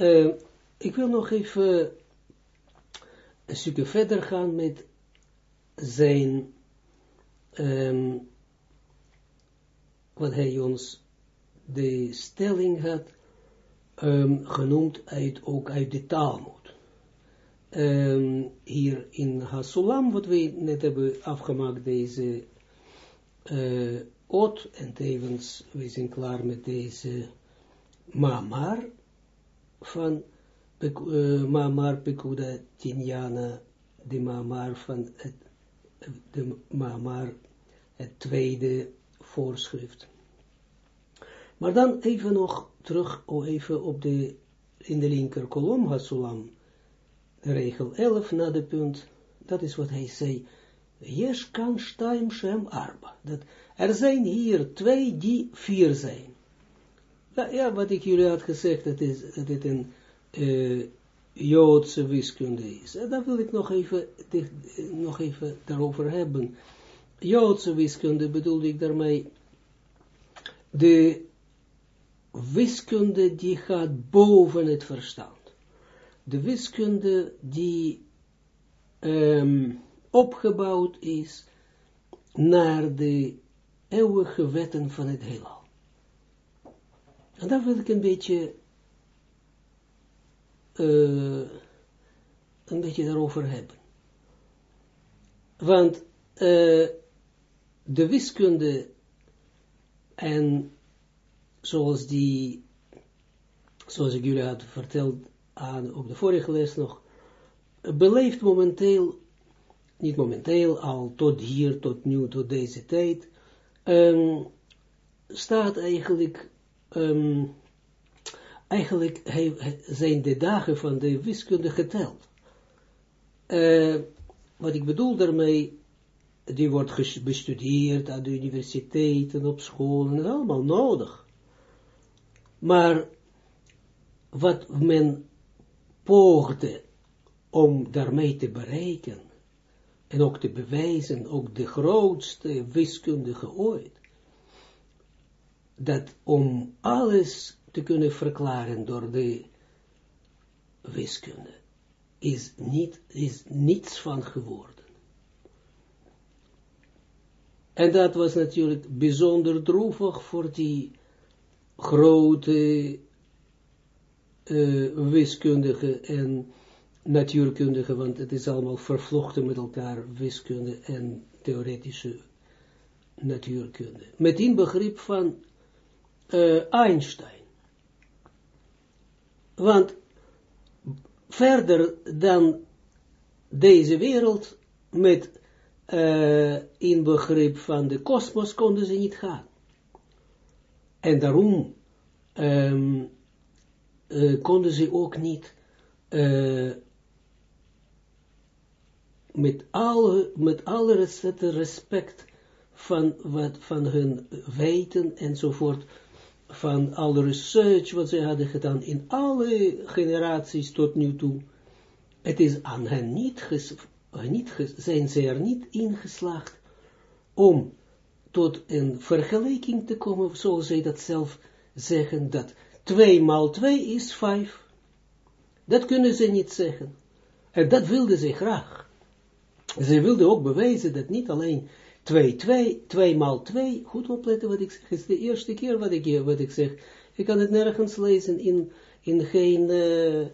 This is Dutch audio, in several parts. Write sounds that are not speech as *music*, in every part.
uh, ik wil nog even een stukje verder gaan met zijn, um, wat hij ons de stelling had um, genoemd uit, ook uit de Talmud. Um, hier in Hasulam, wat we net hebben afgemaakt, deze uh, en tevens, we zijn klaar met deze mamar van uh, mamar Pekuda Tinjana, de mamar van het, de mamar, het tweede voorschrift. Maar dan even nog terug, oh, even op de, in de linker kolom, Hasulam, de regel 11 na de punt, dat is wat hij zei, shem arba. Dat er zijn hier twee die vier zijn. Ja, wat ik jullie had gezegd, dat, is, dat dit een uh, Joodse wiskunde is. En daar wil ik nog even, nog even daarover hebben. Joodse wiskunde bedoelde ik daarmee de wiskunde die gaat boven het verstand. De wiskunde die um, opgebouwd is naar de eeuwige wetten van het heelal. En daar wil ik een beetje uh, een beetje daarover hebben. Want uh, de wiskunde en zoals die, zoals ik jullie had verteld aan, op de vorige les nog, beleeft momenteel, niet momenteel, al tot hier, tot nu, tot deze tijd, um, staat eigenlijk, um, eigenlijk zijn de dagen van de wiskunde geteld. Uh, wat ik bedoel daarmee, die wordt bestudeerd aan de universiteiten, op scholen, dat is allemaal nodig. Maar wat men poogde om daarmee te bereiken, en ook te bewijzen, ook de grootste wiskundige ooit, dat om alles te kunnen verklaren door de wiskunde, is, niet, is niets van geworden. En dat was natuurlijk bijzonder droevig voor die grote uh, wiskundige en natuurkundige, want het is allemaal vervlochten met elkaar, wiskunde en theoretische natuurkunde. Met inbegrip van uh, Einstein. Want verder dan deze wereld met uh, inbegrip van de kosmos konden ze niet gaan. En daarom um, uh, konden ze ook niet met alle, met alle respect van, wat, van hun weten enzovoort, van alle research wat ze hadden gedaan in alle generaties tot nu toe, het is aan hen niet, ges, zijn ze er niet ingeslaagd om tot een vergelijking te komen, zoals zij dat zelf zeggen, dat 2 maal 2 is 5. Dat kunnen ze niet zeggen. En dat wilden ze graag. Ze wilden ook bewijzen dat niet alleen 2, 2, 2 maal 2, goed opletten wat ik zeg, is de eerste keer wat ik, wat ik zeg. Ik kan het nergens lezen in, in geen, uh,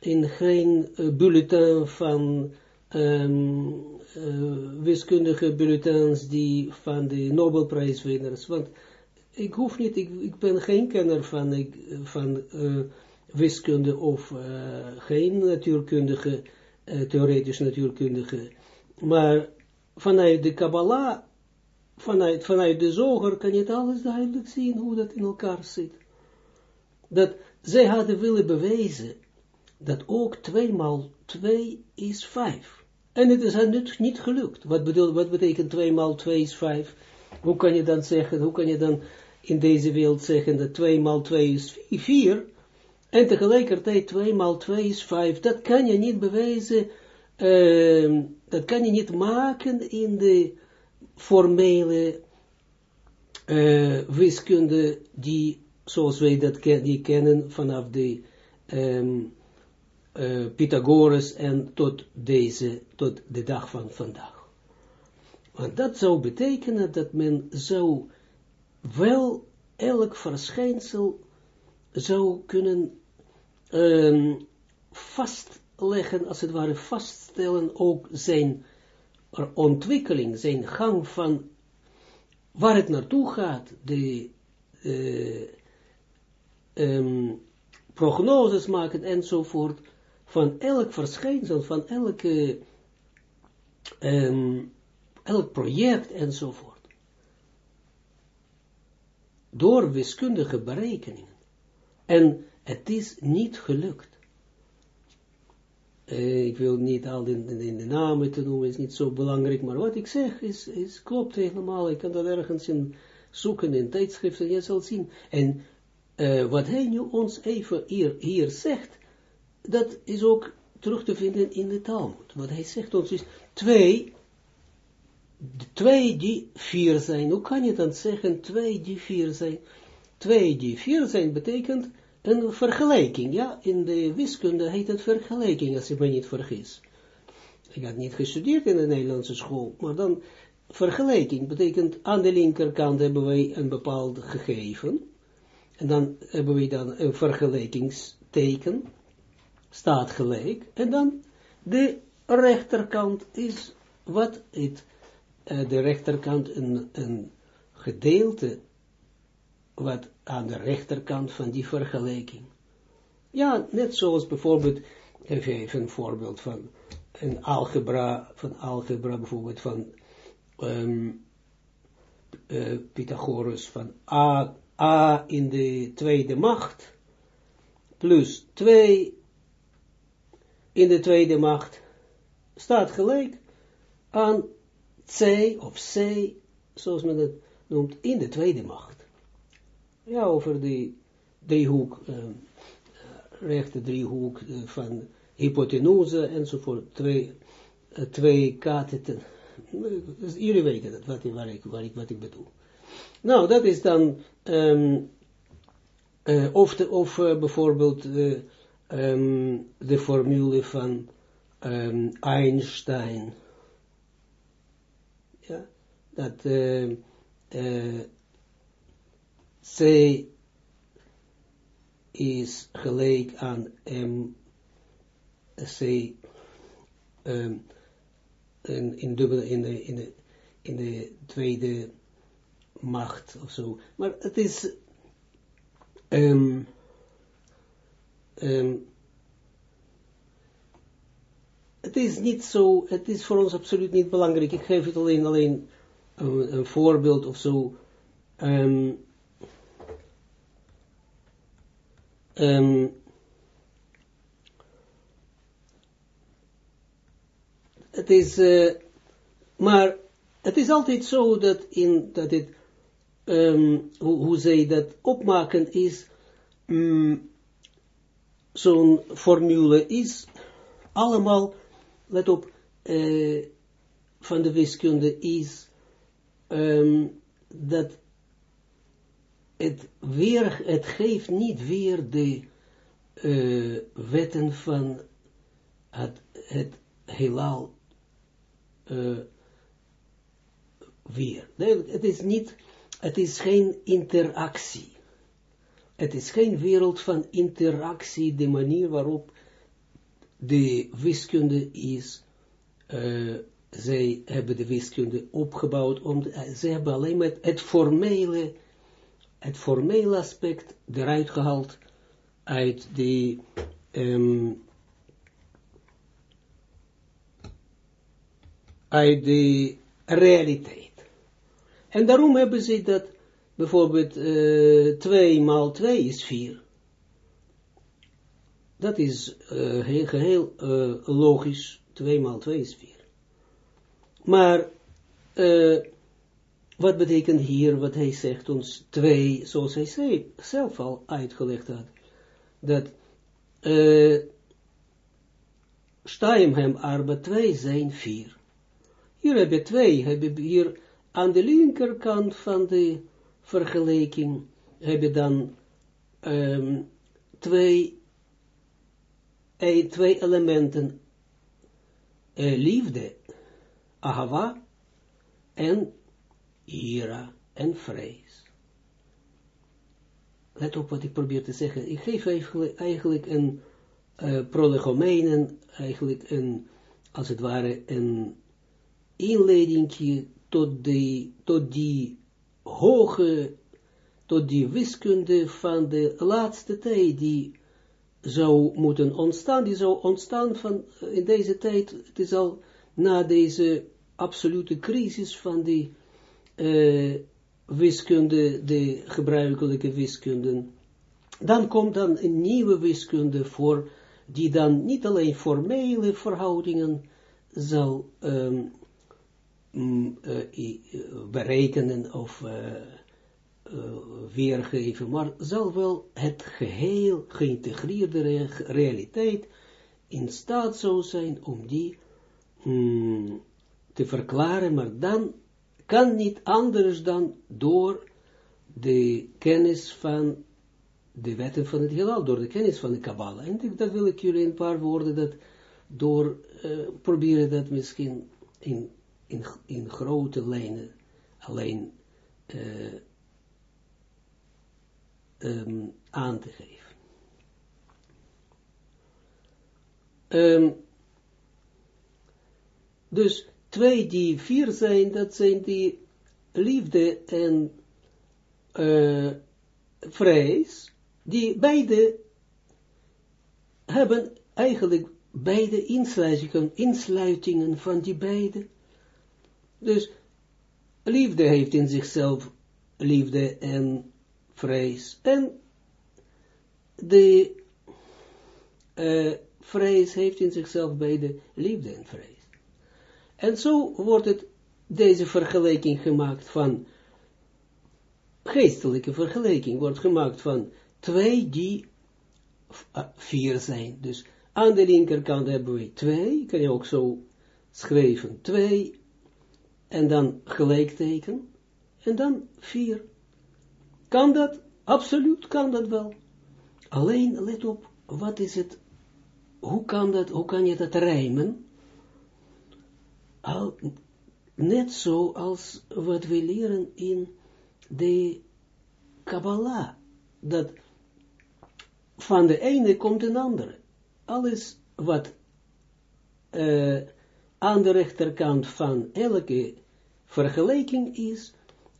in geen uh, bulletin van uh, wiskundige bulletins die van de Nobelprijswinners, want ik hoef niet, ik, ik ben geen kenner van, ik, van wiskunde of geen natuurkundige, theoretisch natuurkundige, maar vanuit de Kabbalah, vanuit, vanuit de zoger kan je het alles duidelijk zien hoe dat in elkaar zit. Dat zij hadden willen bewijzen dat ook 2 maal 2 is 5. En het is hen niet, niet gelukt. Wat, bedoel, wat betekent 2 maal 2 is 5? Hoe kan je dan zeggen, hoe kan je dan in deze wereld zeggen dat 2 maal 2 is 4, en tegelijkertijd 2 maal 2 is 5, dat kan je niet bewijzen, uh, dat kan je niet maken in de formele uh, wiskunde die, zoals wij dat die kennen vanaf de um, Pythagoras en tot deze, tot de dag van vandaag. Want dat zou betekenen dat men zou wel elk verschijnsel zou kunnen um, vastleggen, als het ware vaststellen, ook zijn ontwikkeling, zijn gang van waar het naartoe gaat, de uh, um, prognoses maken enzovoort, van elk verschijnsel, van elke, um, elk project enzovoort. Door wiskundige berekeningen. En het is niet gelukt. Uh, ik wil niet al in, de namen te noemen, is niet zo belangrijk, maar wat ik zeg is, is klopt helemaal. Ik kan dat ergens in zoeken in tijdschriften, je zal zien. En uh, wat hij nu ons even hier, hier zegt, dat is ook terug te vinden in de Talmud. Wat hij zegt ons is, twee, twee die vier zijn. Hoe kan je dan zeggen, twee die vier zijn? Twee die vier zijn betekent een vergelijking, ja, in de wiskunde heet het vergelijking, als ik me niet vergis. Ik had niet gestudeerd in de Nederlandse school, maar dan vergelijking betekent aan de linkerkant hebben wij een bepaald gegeven, en dan hebben we dan een vergelijkingsteken, staat gelijk, en dan de rechterkant is wat het, uh, de rechterkant een, een gedeelte wat aan de rechterkant van die vergelijking. Ja, net zoals bijvoorbeeld, even een voorbeeld van een algebra, van algebra bijvoorbeeld van um, uh, Pythagoras van A, A in de tweede macht, plus 2 in de tweede macht, staat gelijk aan C of C, zoals men het noemt, in de tweede macht ja, over die driehoek, uh, rechte driehoek uh, van hypotenuse enzovoort, twee, uh, twee katheten. Dus jullie weten dat, wat, ik, waar ik, wat ik bedoel. Nou, dat is dan, um, of, de, of bijvoorbeeld um, de formule van um, Einstein. Ja, dat C is gelijk aan M, C, in, in, dubbele, in, de, in, de, in de tweede macht of zo. Maar het is, um, um, het is niet zo, het is voor ons absoluut niet belangrijk. Ik geef het alleen, alleen een, een voorbeeld of zo. Um, het is, uh, maar het is altijd zo dat in, dat het, um, hoe, hoe zij dat opmaken is, um, zo'n formule is allemaal, let op, uh, van de wiskunde is, um, dat het, weer, het geeft niet weer de uh, wetten van het, het heelal uh, weer. Nee, het is niet, het is geen interactie. Het is geen wereld van interactie, de manier waarop de wiskunde is, uh, zij hebben de wiskunde opgebouwd, om, ze hebben alleen met het formele het formele aspect eruit gehaald uit die um, uit de realiteit. En daarom hebben ze dat bijvoorbeeld uh, 2 maal 2 is 4. Dat is uh, heel, geheel uh, logisch. 2 maal 2 is 4. Maar uh, wat betekent hier wat hij zegt ons twee, zoals hij zei, zelf al uitgelegd had, dat uh, hem arba twee zijn vier. Hier heb je twee, heb je hier aan de linkerkant van de vergelijking, heb je dan um, twee eh, twee elementen, eh, liefde, ahava, en ira, en vrees. Let op wat ik probeer te zeggen. Ik geef eigenlijk een uh, prolegomenen, eigenlijk een, als het ware, een inleidingje tot die, tot die hoge, tot die wiskunde van de laatste tijd, die zou moeten ontstaan, die zou ontstaan van, eh, in deze tijd, het is al na deze absolute crisis van die uh, wiskunde, de gebruikelijke wiskunde, dan komt dan een nieuwe wiskunde voor, die dan niet alleen formele verhoudingen zal um, uh, berekenen of weergeven, maar zal wel het geheel geïntegreerde realiteit in staat zou zijn om die um, te verklaren, maar dan kan niet anders dan door de kennis van de wetten van het heelal, door de kennis van de Kabbalah. En dat wil ik jullie een paar woorden dat door uh, proberen dat misschien in, in, in grote lijnen alleen uh, um, aan te geven. Um, dus twee die vier zijn, dat zijn die liefde en uh, vrees, die beide hebben eigenlijk beide insluitingen, insluitingen van die beide. Dus liefde heeft in zichzelf liefde en vrees. En de uh, vrees heeft in zichzelf beide liefde en vrees. En zo wordt het, deze vergelijking gemaakt van, geestelijke vergelijking wordt gemaakt van twee die uh, vier zijn. Dus aan de linkerkant hebben we twee, kan je ook zo schrijven, twee, en dan gelijkteken, en dan vier. Kan dat? Absoluut kan dat wel. Alleen, let op, wat is het, hoe kan dat, hoe kan je dat rijmen? Al, net zo als wat we leren in de Kabbalah, dat van de ene komt een andere. Alles wat uh, aan de rechterkant van elke vergelijking is,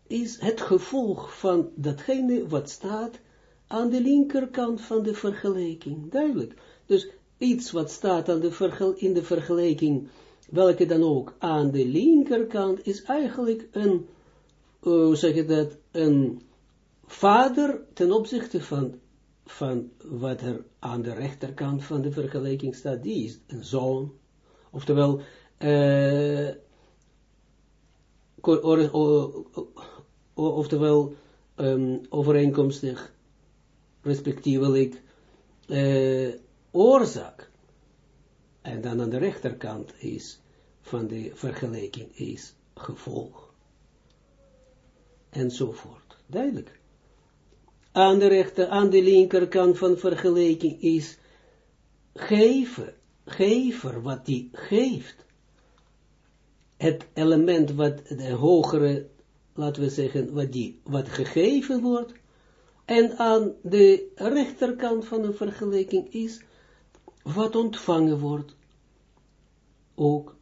is het gevolg van datgene wat staat aan de linkerkant van de vergelijking. Duidelijk. Dus iets wat staat aan de in de vergelijking welke dan ook aan de linkerkant is eigenlijk een, uh, hoe zeg je dat, een vader ten opzichte van, van wat er aan de rechterkant van de vergelijking staat, die is een zoon, oftewel, uh, oftewel, um, overeenkomstig, respectievelijk, uh, oorzaak. En dan aan de rechterkant is van de vergelijking is gevolg. Enzovoort. Duidelijk. Aan de rechter, aan de linkerkant van vergelijking is geven, gever wat die geeft. Het element wat de hogere, laten we zeggen, wat, die, wat gegeven wordt. En aan de rechterkant van de vergelijking is wat ontvangen wordt ook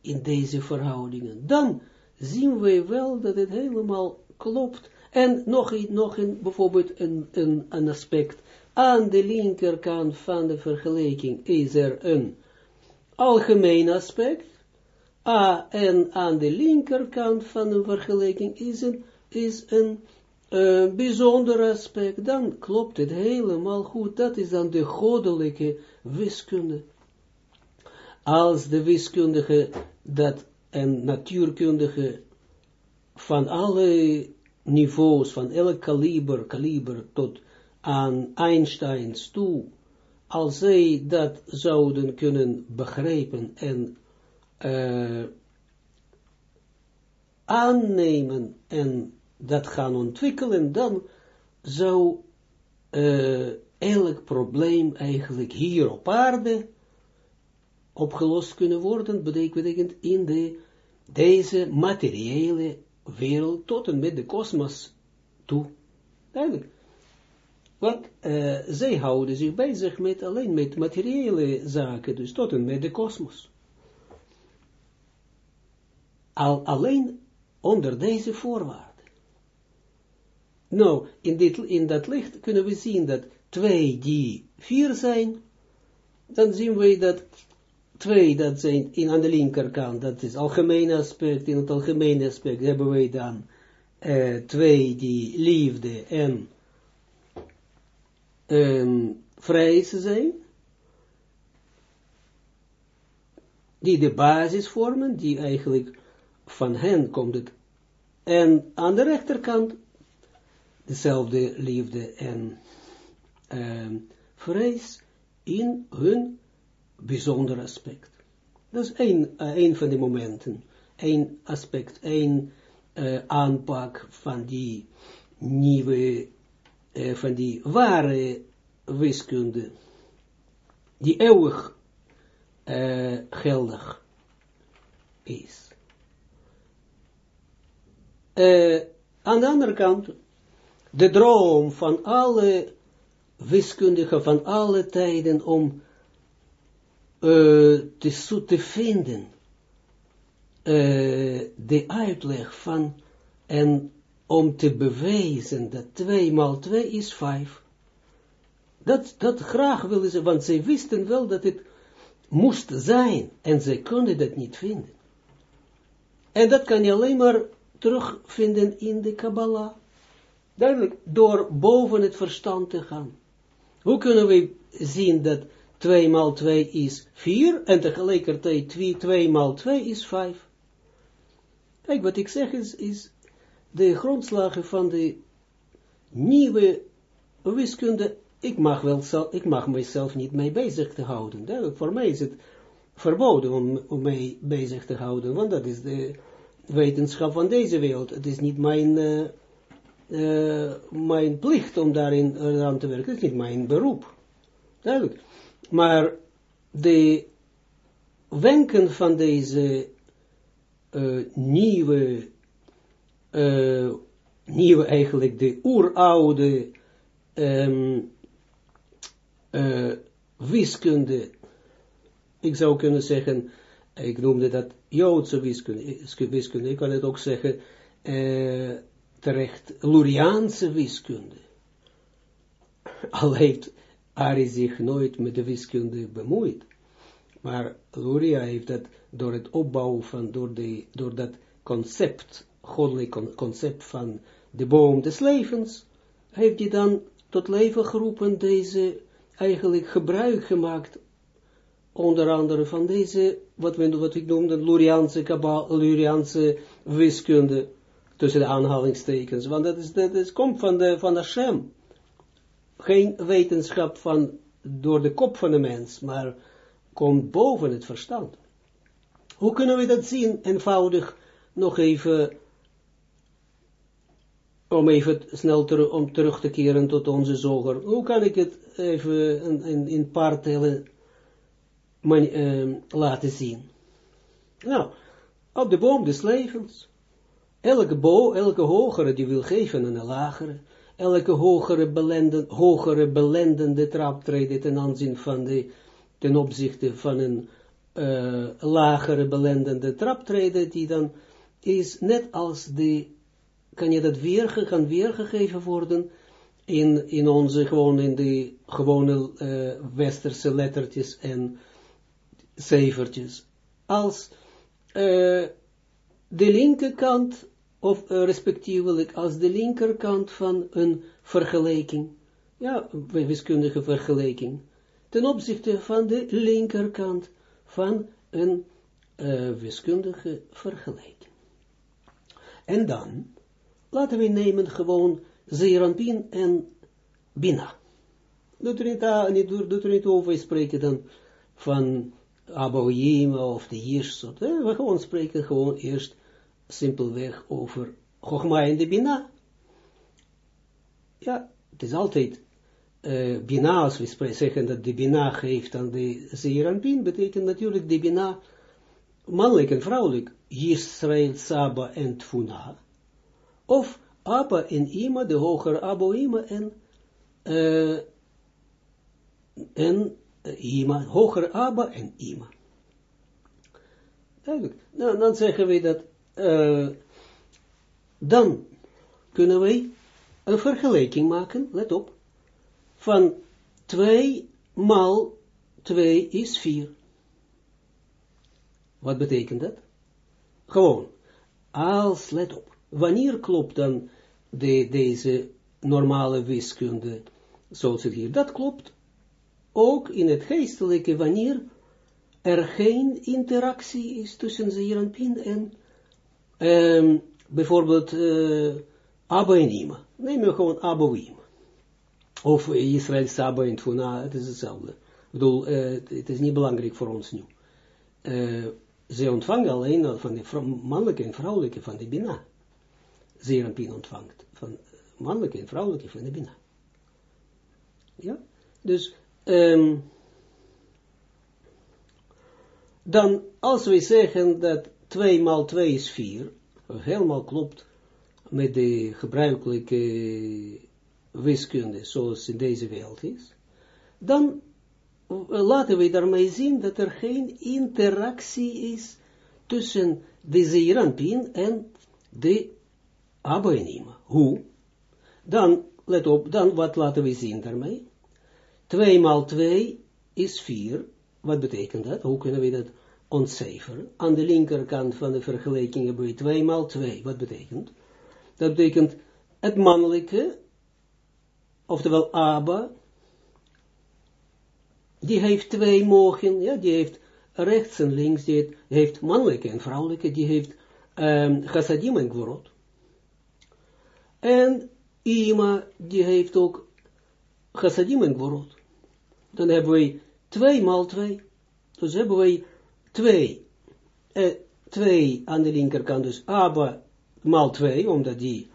in deze verhoudingen. Dan zien wij wel dat het helemaal klopt. En nog, nog in bijvoorbeeld een, een, een aspect. Aan de linkerkant van de vergelijking is er een algemeen aspect. A, en aan de linkerkant van de vergelijking is een, is een uh, bijzonder aspect. Dan klopt het helemaal goed. Dat is dan de goddelijke wiskunde als de wiskundige dat en natuurkundige van alle niveaus, van elk kaliber, kaliber tot aan Einsteins toe, als zij dat zouden kunnen begrijpen en uh, aannemen en dat gaan ontwikkelen, dan zou uh, elk probleem eigenlijk hier op aarde opgelost kunnen worden, betekent in de, deze materiële wereld tot en met de kosmos toe. Duidelijk. Want uh, zij houden zich bezig met alleen met materiële zaken, dus tot en met de kosmos. Al, alleen onder deze voorwaarden. Nou, in, dit, in dat licht kunnen we zien dat twee die vier zijn, dan zien we dat twee, dat zijn in aan de linkerkant, dat is algemene aspect, in het algemene aspect hebben we dan uh, twee die liefde en um, vrij zijn, die de basis vormen, die eigenlijk van hen komt en aan de rechterkant dezelfde liefde en um, vrees in hun bijzonder aspect. Dat is één, uh, van de momenten, één aspect, één uh, aanpak van die nieuwe, uh, van die ware wiskunde, die eeuwig geldig is. aan de andere kant, de droom van alle wiskundigen van alle tijden om uh, te, te vinden uh, de uitleg van en om te bewijzen dat 2 maal 2 is 5. Dat, dat graag willen ze, want ze wisten wel dat het moest zijn en ze konden dat niet vinden. En dat kan je alleen maar terugvinden in de Kabbalah. Duidelijk, door boven het verstand te gaan. Hoe kunnen we zien dat 2 maal 2 is 4 en tegelijkertijd 2, 2 maal 2 is 5? Kijk, wat ik zeg is, is de grondslagen van de nieuwe wiskunde. Ik mag, wel ik mag mezelf niet mee bezig te houden. Duidelijk, voor mij is het verboden om, om mee bezig te houden, want dat is de wetenschap van deze wereld. Het is niet mijn... Uh, uh, mijn plicht om daarin uh, aan te werken, het is niet mijn beroep. Duidelijk. Maar de wenken van deze uh, nieuwe, nieuwe eigenlijk de oeroude um, wiskunde, ik zou kunnen zeggen, ik noemde dat Joodse wiskunde, wiskunde ik kan het ook zeggen, terecht Luriaanse wiskunde. *laughs* Al heeft Ari zich nooit met de wiskunde bemoeid. Maar Luria heeft dat door het opbouwen van, door, de, door dat concept, goddelijk concept van de boom des levens, heeft hij dan tot leven geroepen deze, eigenlijk gebruik gemaakt, onder andere van deze, wat, we, wat ik noemde, Luriaanse, Luriaanse wiskunde, tussen de aanhalingstekens, want dat, is, dat is, komt van de, van Hashem. Geen wetenschap van, door de kop van de mens, maar komt boven het verstand. Hoe kunnen we dat zien? Eenvoudig nog even, om even snel om terug te keren tot onze zoger. Hoe kan ik het even in, in, in paar tellen uh, laten zien? Nou, op de boom des levens Elke bo, elke hogere die wil geven aan een lagere, elke hogere, belenden, hogere belendende traptreden ten aanzien van de, ten opzichte van een uh, lagere belendende traptreden, die dan is net als de, kan je dat weer, gaan weergegeven worden, in, in onze, gewoon in de gewone uh, westerse lettertjes en cijfertjes, als uh, de linkerkant of uh, respectievelijk als de linkerkant van een vergelijking, ja, wiskundige vergelijking, ten opzichte van de linkerkant van een uh, wiskundige vergelijking. En dan, laten we nemen gewoon Zeranpin en Bina. Doet er niet, doet er niet over spreken dan van Aboyim of de Jirsot. We gewoon spreken gewoon eerst simpelweg over Chogma en de Bina. Ja, het is altijd uh, Bina, als we zeggen dat de Bina geeft aan de Zeeranpin, betekent natuurlijk de Bina mannelijk en vrouwelijk, Yisrael, Saba en Tfuna, of Abba en Ima, de hogere Abba Ima en, uh, en uh, Ima, hogere Abba en Ima. Duidelijk. Nou, dan zeggen we dat, uh, dan kunnen wij een vergelijking maken, let op, van 2 maal 2 is 4. Wat betekent dat? Gewoon, als, let op, wanneer klopt dan de, deze normale wiskunde, zoals het hier, dat klopt ook in het geestelijke, wanneer er geen interactie is tussen Zeeranpin en um, bijvoorbeeld uh, Abba en Ima. Neem je gewoon Abba en. Of Israël Saba en Tfuna, het is hetzelfde. Ik bedoel, uh, het is niet belangrijk voor ons nu. Uh, ze ontvangen alleen van de mannelijke en vrouwelijke van de Bina. Zeeranpin ontvangt van mannelijke en vrouwelijke van de Bina. Ja, dus um, dan als we zeggen dat 2 maal 2 is 4, helemaal klopt met de gebruikelijke wiskunde zoals in deze wereld is, dan laten we daarmee zien dat er geen interactie is tussen de Zeeranpin en de Abba Hoe? Dan, let op, dan wat laten we zien daarmee? 2 maal 2 is 4. Wat betekent dat? Hoe kunnen we dat ontcijferen? Aan de linkerkant van de vergelijking hebben we 2 maal 2. Wat betekent? Dat betekent het mannelijke, oftewel Abba, die heeft twee mogen, ja, die heeft rechts en links, die heeft mannelijke en vrouwelijke, die heeft um, chassadim en gvorot. En Ima, die heeft ook chassadim en gvorot. Dan hebben wij 2 maal 2. Dus hebben wij 2. Eh, 2 aan de linkerkant, dus Abba maal 2, omdat die,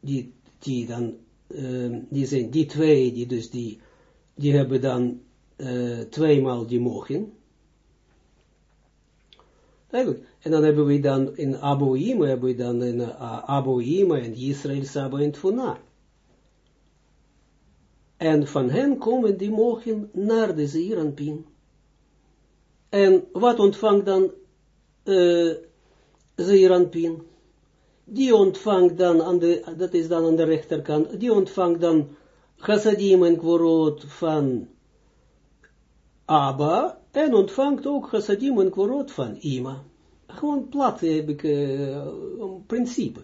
die, die dan, uh, die zijn, die twee, die dus die, die hebben dan uh, tweemaal die mogen. Eigenlijk. En dan hebben we dan in Aboïma, hebben we dan in uh, Aboïma en Israël Saba en Tfuna. En van hen komen die mogen naar de Zeeranpin. En wat ontvangt dan uh, Zeeranpin? Die ontvangt dan, aan de, dat is dan aan de rechterkant, die ontvangt dan chassadim en kworot van Abba, en ontvangt ook chassadim en kworot van Ima. Gewoon plat heb ik uh, principe.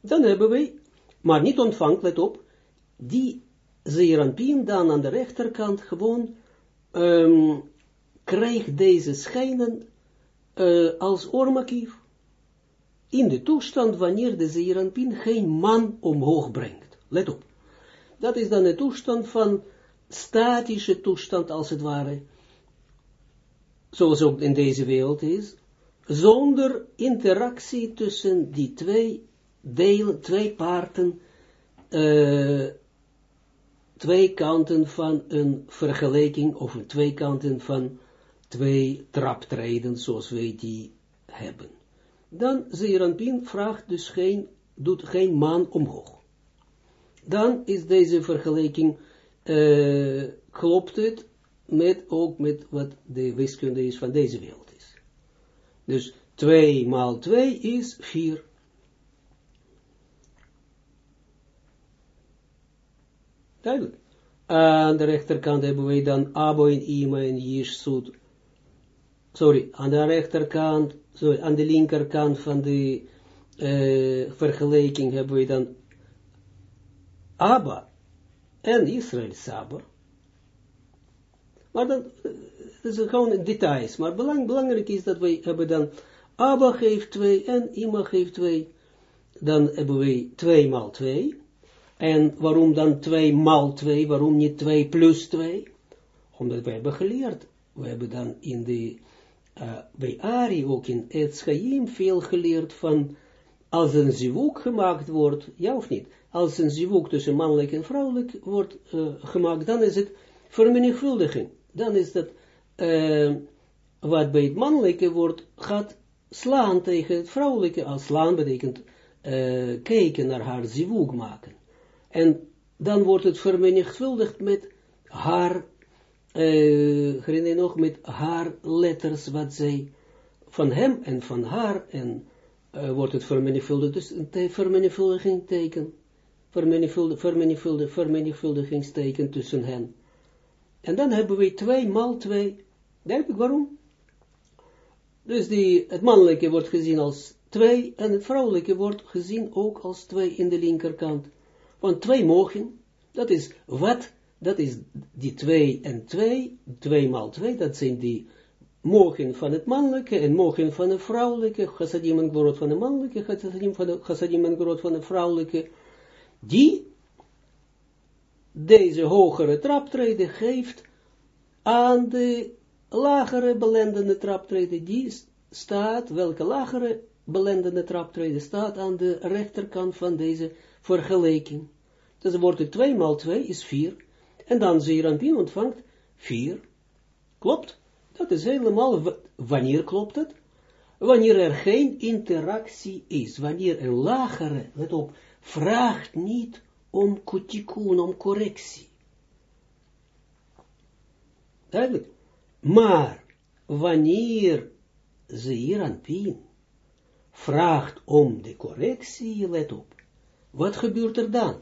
Dan hebben wij, maar niet ontvangt, let op, die Zeeranpien dan aan de rechterkant gewoon um, krijgt deze schijnen uh, als oormakief in de toestand wanneer de Zeeranpien geen man omhoog brengt. Let op. Dat is dan een toestand van statische toestand als het ware, zoals ook in deze wereld is, zonder interactie tussen die twee delen, twee parten, uh, twee kanten van een vergelijking, of twee kanten van twee traptreden, zoals wij die hebben. Dan Zeeranpien vraagt dus geen, doet geen man omhoog. Dan is deze vergelijking, uh, klopt het met, ook met wat de wiskunde is van deze wereld is. Dus 2 maal 2 is 4. Duidelijk. Aan de rechterkant hebben we dan Abo en Ima en Yishsut. Sorry, aan de rechterkant, sorry, aan de linkerkant van de uh, vergelijking hebben we dan Abba en Israël Saba. Maar dat, dat is gewoon details. Maar belang, belangrijk is dat wij hebben dan Abba geeft 2 en Ima geeft 2. Dan hebben we 2 maal 2. En waarom dan 2 maal 2? Waarom niet 2 plus 2? Omdat we hebben geleerd. We hebben dan in de, uh, bij Ari ook in Etschaim veel geleerd van als een zivuk gemaakt wordt, ja of niet, als een zivuk tussen mannelijk en vrouwelijk wordt uh, gemaakt, dan is het vermenigvuldiging. Dan is dat, uh, wat bij het mannelijke wordt, gaat slaan tegen het vrouwelijke, als slaan betekent kijken naar haar zivuk maken. En dan wordt het vermenigvuldigd met haar, uh, nog, met haar letters, wat zij van hem en van haar, en uh, wordt het vermenigvuldigd, dus een vermenigvuldiging teken, vermenigvuldig, vermenigvuldig, vermenigvuldigingsteken tussen hen. En dan hebben we 2 maal 2, duidelijk waarom? Dus die, het mannelijke wordt gezien als 2 en het vrouwelijke wordt gezien ook als 2 in de linkerkant. Want 2 mogen, dat is wat, dat is die 2 en 2, 2 maal 2, dat zijn die mogen van het mannelijke en mogen van het vrouwelijke, chassadim en groot van het mannelijke, chassadim, de, en groot van het vrouwelijke, die deze hogere traptreden geeft aan de lagere belendende traptreden, die staat, welke lagere belendende traptreden staat aan de rechterkant van deze vergelijking. Dus wordt het 2 maal 2 is 4, en dan Zeranpien ontvangt 4. Klopt? Dat is helemaal, wanneer klopt het? Wanneer er geen interactie is, wanneer een lagere, let op, vraagt niet om kutikun, om correctie. Duidelijk. Maar, wanneer pien vraagt om de correctie, let op. Wat gebeurt er dan?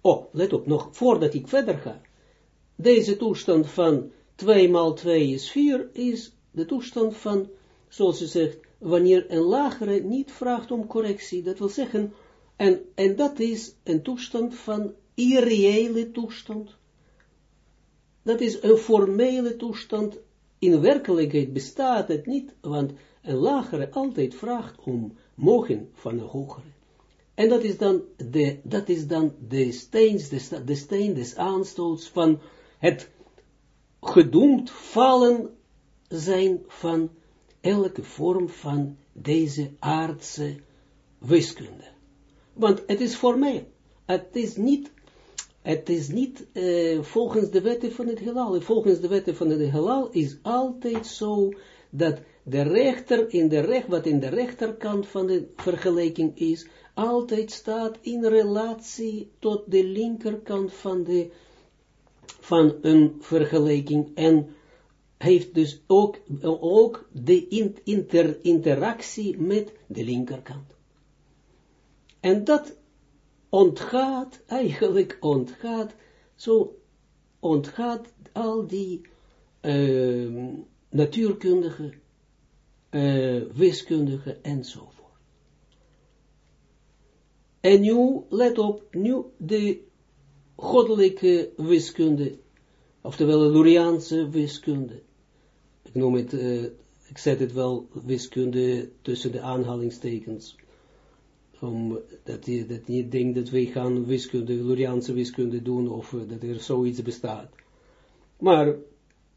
Oh, let op, nog voordat ik verder ga. Deze toestand van 2 maal 2 is 4, is de toestand van, zoals je zegt, wanneer een lagere niet vraagt om correctie. Dat wil zeggen, en, en dat is een toestand van irreële toestand. Dat is een formele toestand. In werkelijkheid bestaat het niet, want een lagere altijd vraagt om mogen van een hogere. En dat is dan de, dat is dan de, steens, de, de steen des aanstoots van het gedoemd vallen zijn van elke vorm van deze aardse wiskunde. Want het is formeel. Het is niet, het is niet uh, volgens de wetten van het heelal. Volgens de wetten van het heelal is altijd zo dat de rechter in de recht, wat in de rechterkant van de vergelijking is, altijd staat in relatie tot de linkerkant van een vergelijking en heeft dus ook, ook de inter, interactie met de linkerkant. En dat ontgaat, eigenlijk ontgaat, zo ontgaat al die uh, natuurkundige, uh, wiskundige enzovoort. En nu, let op, nu de goddelijke wiskunde, oftewel de Luriaanse wiskunde. Ik noem het, uh, ik zet het wel wiskunde tussen de aanhalingstekens. Om, dat je dat niet denkt dat wij gaan wiskunde, Luriaanse wiskunde doen, of uh, dat er zoiets bestaat. Maar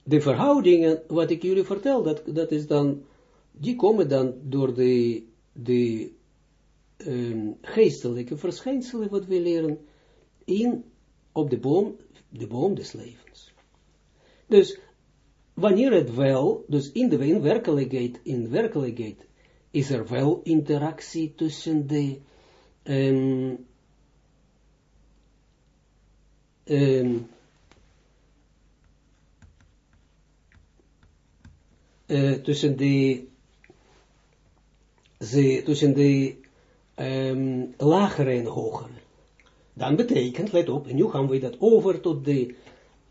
de verhoudingen, wat ik jullie vertel, dat, dat is dan, die komen dan door de, de um, geestelijke verschijnselen, wat we leren, in op de boom, de boom des levens. Dus, wanneer het wel, dus in de in werkelijkheid, in werkelijkheid, is er wel interactie tussen de, um, um, uh, tussen de, tussen de um, lagere en hogere dan betekent, let op, en nu gaan we dat over tot de,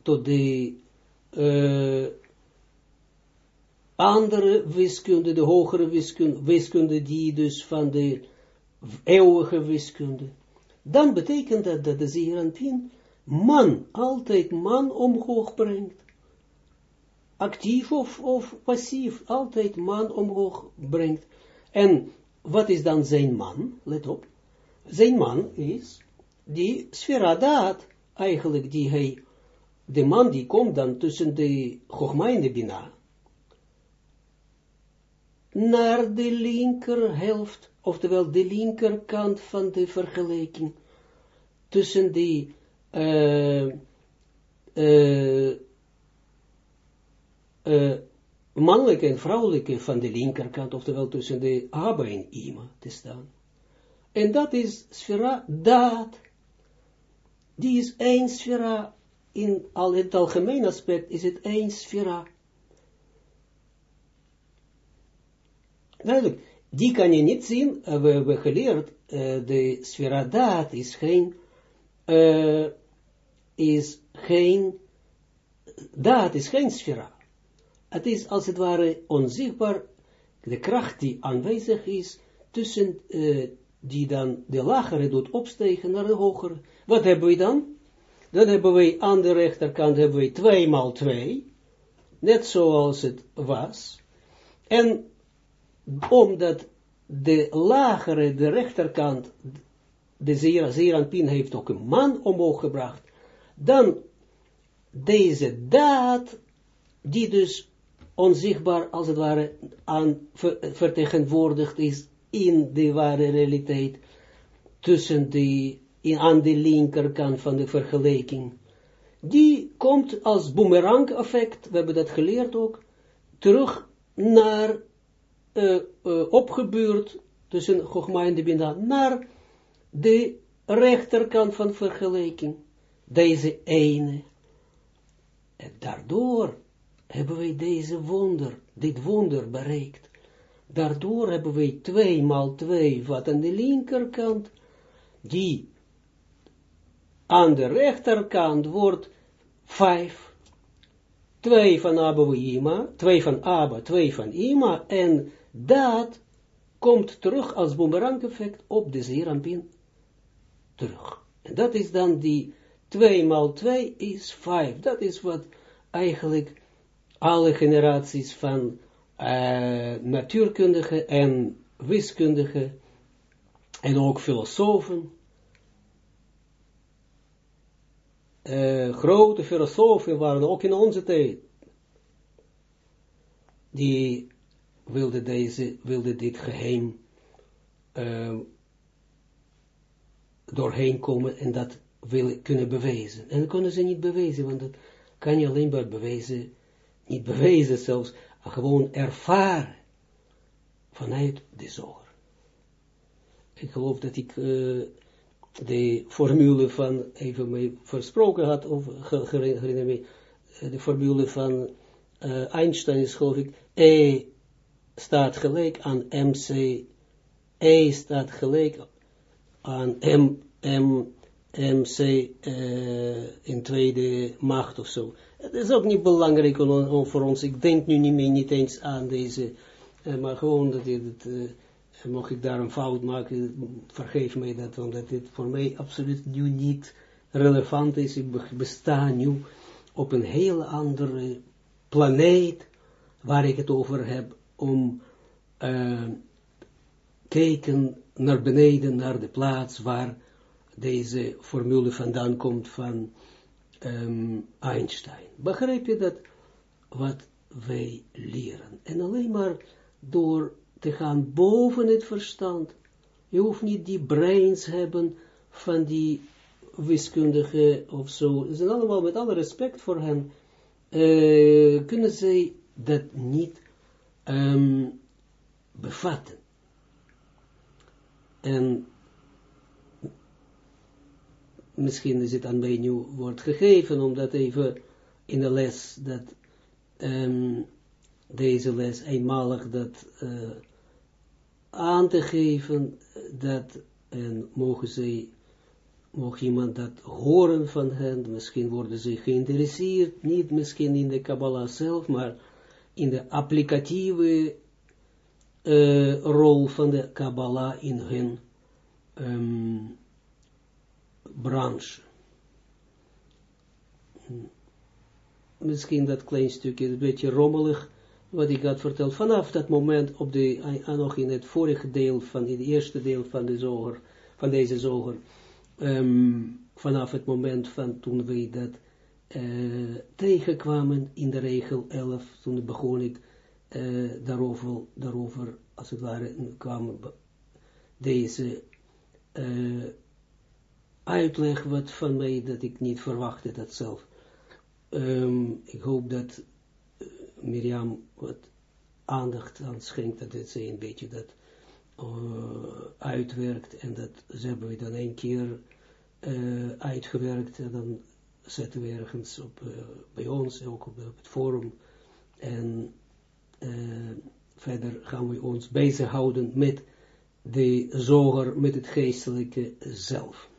tot de uh, andere wiskunde, de hogere wiskunde, wiskunde die dus van de eeuwige wiskunde. Dan betekent dat dat de Zeranpien man, altijd man omhoog brengt. Actief of, of passief, altijd man omhoog brengt. En wat is dan zijn man? Let op. Zijn man is die sferadaat, eigenlijk die hij, de man die komt dan tussen de Chogma en Bina, naar de linkerhelft, oftewel de linkerkant van de vergelijking, tussen die uh, uh, uh, mannelijke en vrouwelijke van de linkerkant, oftewel tussen de Abba en Ima te staan. En dat is sfera daad. Die is één sfera. In al het algemeen aspect is het één sfera. Duidelijk. Die kan je niet zien. Uh, we hebben geleerd. Uh, de sfera daad is geen. Uh, is geen. Daad is geen sfera. Het is als het ware onzichtbaar. De kracht die aanwezig is tussen die dan de lagere doet opstegen naar de hogere. Wat hebben we dan? Dan hebben we aan de rechterkant hebben we 2 maal 2, net zoals het was. En omdat de lagere, de rechterkant, de Zeranpin heeft ook een man omhoog gebracht, dan deze daad, die dus onzichtbaar als het ware aan, vertegenwoordigd is in de ware realiteit, tussen de, in, aan de linkerkant van de vergelijking, die komt als boomerang effect, we hebben dat geleerd ook, terug naar, uh, opgebeurd, tussen Chogma en de Binda, naar de rechterkant van vergelijking, deze ene. En daardoor hebben wij deze wonder, dit wonder bereikt. Daardoor hebben we 2 maal 2 wat aan de linkerkant, die aan de rechterkant wordt 5. 2 van Abba Ima, 2 van Abba, 2 van Ima, en dat komt terug als boomerang effect op de Zerampin terug. En dat is dan die 2 maal 2 is 5. Dat is wat eigenlijk alle generaties van uh, natuurkundige en wiskundige en ook filosofen, uh, grote filosofen waren ook in onze tijd, die wilden, deze, dit geheim uh, doorheen komen en dat willen, kunnen bewijzen. En dat kunnen ze niet bewijzen, want dat kan je alleen maar bewijzen, niet bewijzen zelfs, gewoon ervaren vanuit de zorg. Ik geloof dat ik uh, de formule van, even mee versproken had, of herinner me, de formule van uh, Einstein is geloof ik, E staat gelijk aan MC, E staat gelijk aan M, M, MC uh, in tweede macht of zo. Het is ook niet belangrijk voor ons, ik denk nu niet meer niet eens aan deze, uh, maar gewoon dat dit, uh, mocht ik daar een fout maken, vergeef mij dat, omdat dit voor mij absoluut nu niet relevant is. Ik besta nu op een heel andere planeet, waar ik het over heb, om uh, kijken naar beneden, naar de plaats waar deze formule vandaan komt van um, Einstein. Begrijp je dat wat wij leren? En alleen maar door te gaan boven het verstand. Je hoeft niet die brains hebben van die wiskundige of zo. Ze zijn allemaal met alle respect voor hen. Uh, kunnen zij dat niet um, bevatten. En misschien is het aan mij nu wordt gegeven, omdat even in de les dat um, deze les eenmalig dat uh, aan te geven, dat en mogen zij, mocht iemand dat horen van hen, misschien worden ze geïnteresseerd, niet misschien in de Kabbalah zelf, maar in de applicatieve uh, rol van de Kabbalah in hun um, branche. Misschien dat klein stukje, een beetje rommelig, wat ik had verteld, vanaf dat moment op de, nog in het vorige deel van, het eerste deel van de zoger, van deze zoger, um, vanaf het moment van toen we dat uh, tegenkwamen in de regel 11, toen begon ik daarover, daarover, als het ware, kwam deze uitleg wat van mij, dat ik niet verwachtte dat zelf. Um, ik hoop dat uh, Mirjam wat aandacht aan schenkt, dat ze een beetje dat uitwerkt, en dat ze hebben we dan een keer uitgewerkt, en dan zetten we ergens op, bij ons, ook op, op het forum, en uh, verder gaan we ons bezighouden met de zoger, met het geestelijke zelf.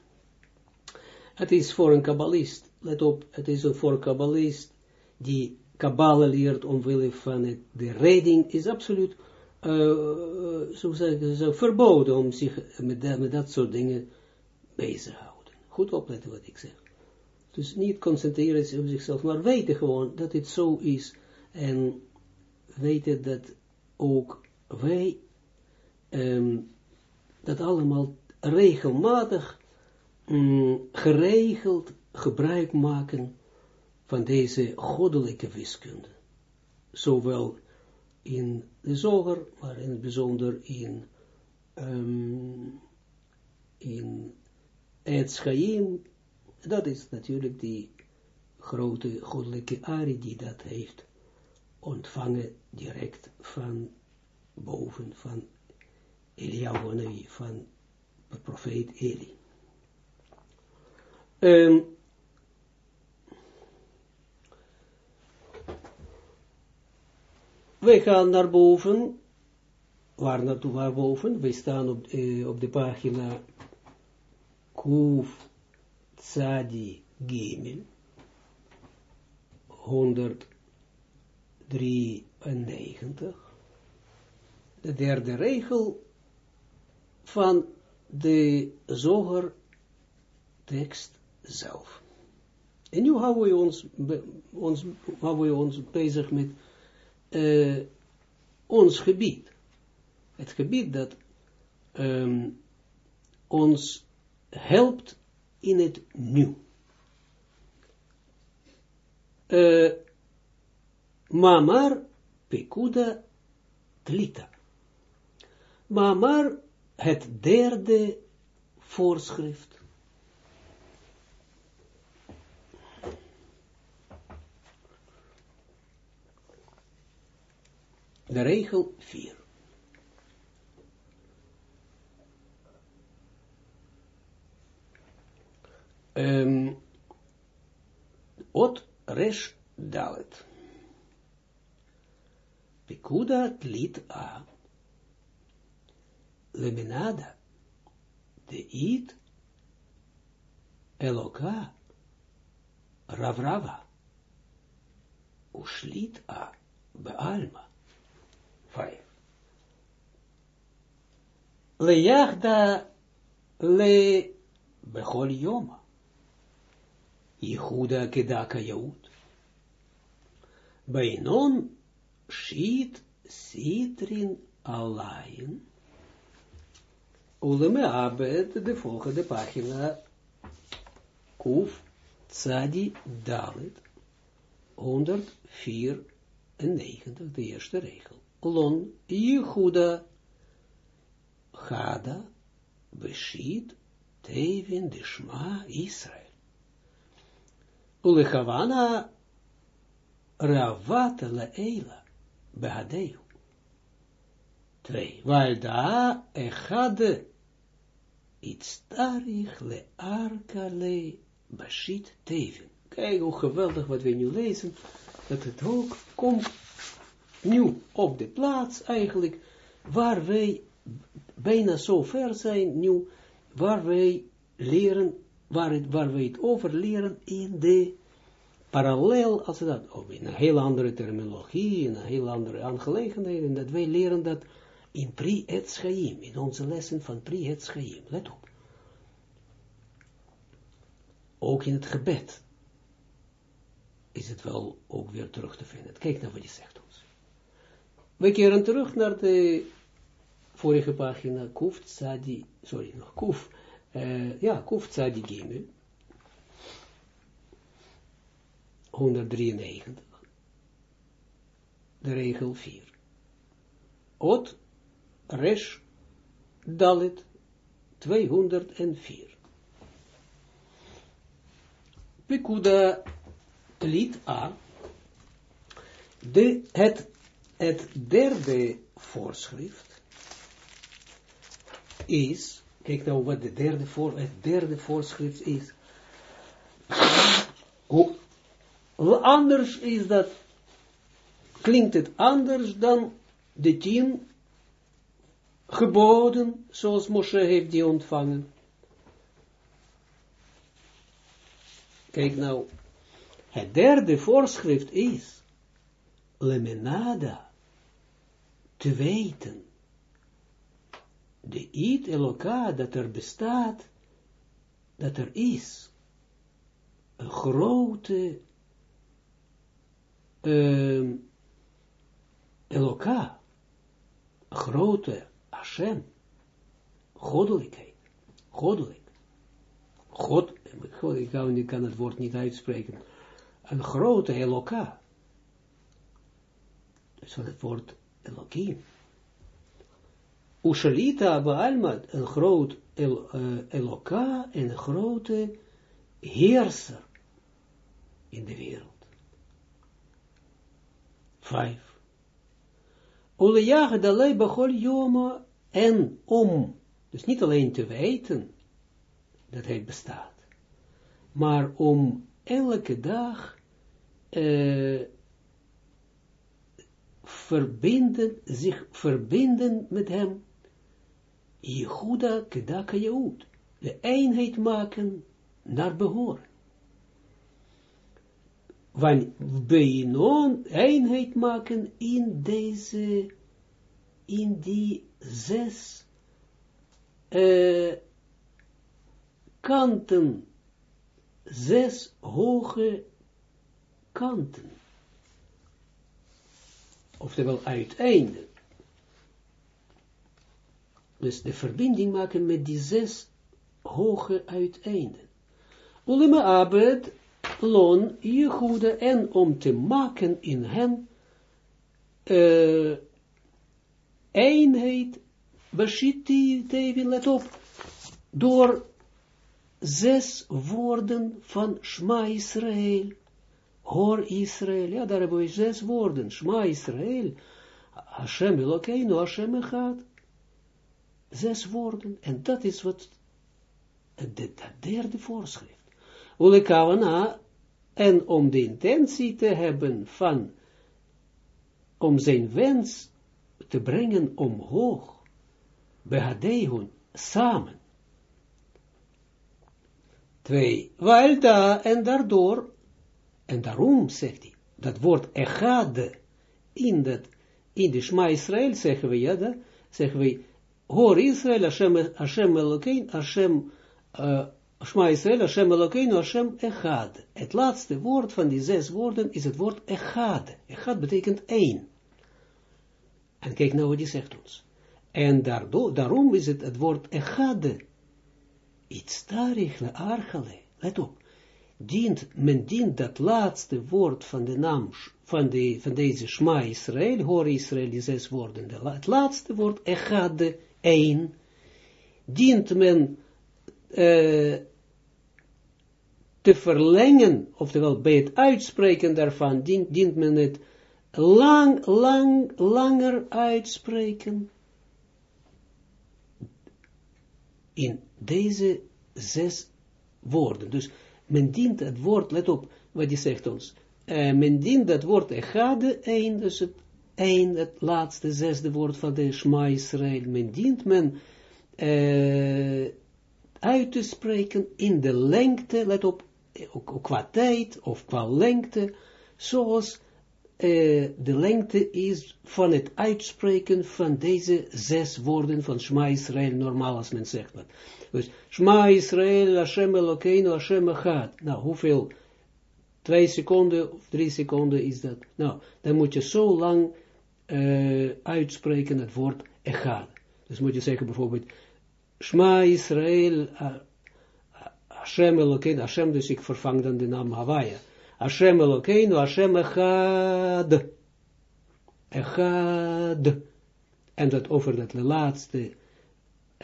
Het is voor een kabbalist, let op, het is voor een kabbalist die kabbalen leert omwille van het, de redding, is absoluut, uh, zo zeggen, zo verboden om zich met met dat soort dingen bezig te houden. Goed opletten wat ik zeg. Dus niet concentreren op zichzelf, maar weten gewoon dat het zo is en weten dat ook wij um, dat allemaal regelmatig um, geregeld gebruik maken van deze goddelijke wiskunde. Zowel in de zoger, maar in het bijzonder in, um, in. Dat is natuurlijk die grote goddelijke Ari die dat heeft ontvangen direct van boven, van Eliyahu van de profeet Eli. Um, wij gaan naar boven, waar naartoe, waar boven, wij staan op, uh, op de pagina Kuf Tzadi Gimel, 100 93, de derde regel van de zoger tekst zelf. En nu houden we ons, ons, houden we ons bezig met uh, ons gebied. Het gebied dat um, ons helpt in het nu. Uh, Mamar Pekuda Tlita. Mamar het derde voorschrift. De regel 4. Um, ot resh dalet. Pikuda tlit a. Leminada. De it. Eloka. Ravrava. Ushlit a. Bealma. Vijf. Lejachda le bechol yoma. Yehuda kedaka yaut. Beinon Schiet Citrin Alain. Uleme Abed, de volgende pagina. Kuf Tzadi Dalit. 194, de eerste regel. Lon Yehuda Gada Beshit Tevin de Shma Israël. Ulechavana Ravata Eila. Behadeu. Twee. Weil da echade itztarich le arkale bashit teven. Kijk hoe geweldig wat we nu lezen, dat het ook komt nu op de plaats eigenlijk, waar wij bijna zo ver zijn nu, waar wij leren, waar, het, waar wij het over leren in de parallel, als dat, of in een heel andere terminologie, in een heel andere aangelegenheden, dat wij leren dat in Pri et in onze lessen van Pri et let op. Ook in het gebed is het wel ook weer terug te vinden. Kijk naar wat hij zegt ons. We keren terug naar de vorige pagina, Kuf Tzadi, sorry, nog Kuf, uh, ja, Kuf Tzadi Gimel, 193. De regel 4. Ot Resh Dalit 204. Pekuda lied A. De, het, het derde voorschrift is, kijk nou wat de derde voor, het derde voorschrift is. Hoe, anders is dat, klinkt het anders dan de tien geboden, zoals Moshe heeft die ontvangen. Kijk nou, het derde voorschrift is, lemenada, te weten, de id eloka, dat er bestaat, dat er is, een grote uh, eloka, een grote Hashem, goddelijkheid, goddelijk. God, God ik, kan, ik kan het woord niet uitspreken, een grote Eloka. Dus van het woord Elohim. Ushalita Baalmat, een groot El, uh, Eloka en een grote heerser in de wereld. Vijf. Ulejag dalei bachol yoma en om, dus niet alleen te weten dat hij bestaat, maar om elke dag uh, verbinden, zich verbinden met hem, Jehuda Kedaka Jehoed, de eenheid maken naar behoren. Want Beinon eenheid maken in deze, in die zes uh, kanten, zes hoge kanten. Oftewel uiteinden. Dus de verbinding maken met die zes hoge uiteinden. Ulema abed, lon, Jehude, en om te maken in hen uh, eenheid, Bashiti Tevin, let op, door zes woorden van Shma Israël. Hoor Israël, ja, daar hebben we zes woorden. Shma Israël, Hashem Elokeinu, Hashem Echad. Zes woorden, en dat is wat, de, derde voorschrift. Ulekavana, en om de intentie te hebben van, om zijn wens te brengen omhoog, behadehun, samen. Twee, Walda, en daardoor, en daarom zegt hij, dat woord echade, in, dat, in de Shema Israël zeggen we, ja, dat, zeggen we, hoor Israël, Hashem, Hashem Elokein, Hashem, uh, Shema Israël, Hashem Elokein, Hashem echad. Het laatste woord van die zes woorden is het woord echad. Echad betekent één. En kijk nou wat hij zegt ons. En daardoor, daarom is het het woord echade. Iets tarich le archale. Let op. Dient, men dient dat laatste woord van de naam, van, de, van deze Shma Israël, hoor Israël, die zes woorden. De, het laatste woord, echade, één. Dient men uh, te verlengen, oftewel bij het uitspreken daarvan, dient, dient men het lang, lang, langer uitspreken in deze zes woorden. Dus men dient het woord, let op wat hij zegt ons, uh, men dient dat woord echade, één, dus het één, het laatste, zesde woord van de Shema Israël, men dient men uh, uit te spreken in de lengte, let op, ook qua tijd of qua lengte, zoals uh, de lengte is van het uitspreken van deze zes woorden van Shema Israël, normaal als men zegt dat. Dus Shema Israël, Hashem Elokeinu, Hashem Echad. Nou, hoeveel? Twee seconden of drie seconden is dat. Nou, dan moet je zo lang uh, uitspreken het woord Echad. Dus moet je zeggen bijvoorbeeld, Shema Israël, uh, Hashem Elokeinu, Hashem, dus ik vervang dan de naam Hawaii. Hashem Elokeinu, Hashem Echad. Echad. En dat over dat laatste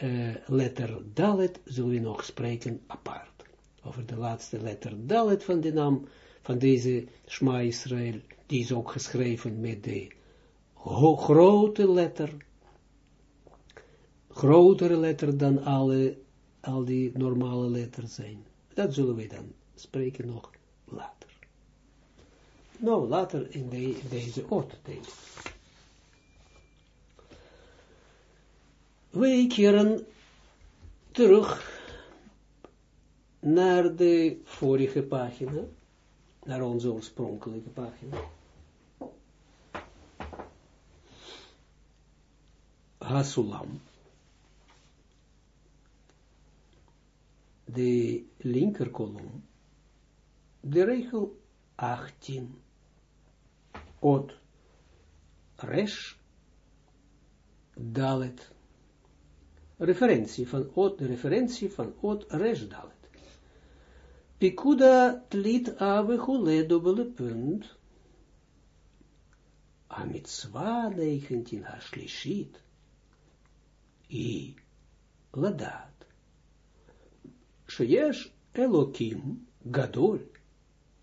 uh, letter Dalet zullen we nog spreken apart. Over de laatste letter Dalet van de naam van deze Shma Israël, die is ook geschreven met de grote letter, grotere letter dan alle, al die normale letters zijn. Dat zullen we dan spreken nog later. Nou, later in, de, deze oort. Wij keren terug naar de vorige pagina, naar onze oorspronkelijke pagina. Hasulam. De linkerkolom. De regel 18. Ot. Resh. Dalet referentie van Ot, referentie van Ot Resdalet. Pikuda tlit ave hule dubbele punt. Amitswa 19 hashlishit. I ladat. Sheyesh Elokim gadol.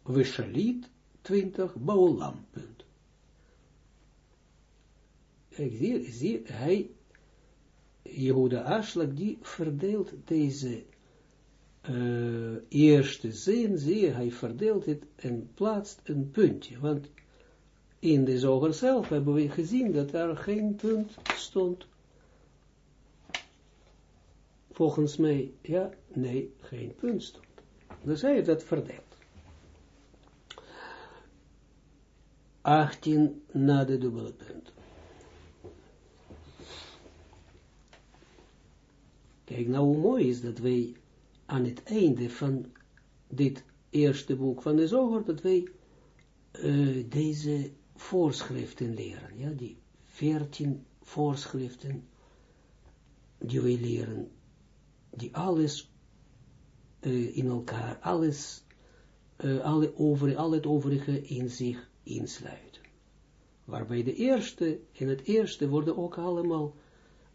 Vishalit 20 baulam punt. Ik zie, zie, hij Jehuda Aslak, die verdeelt deze uh, eerste zin, zie hij verdeelt het en plaatst een puntje, want in de zoger zelf hebben we gezien dat er geen punt stond. Volgens mij, ja, nee, geen punt stond. Dus hij heeft dat verdeeld. 18 na de dubbele punt. Kijk nou hoe mooi is dat wij aan het einde van dit eerste boek van de zoger, dat wij uh, deze voorschriften leren, ja, die veertien voorschriften die wij leren, die alles uh, in elkaar, alles, uh, alle over, al het overige in zich insluiten. Waarbij de eerste, in het eerste worden ook allemaal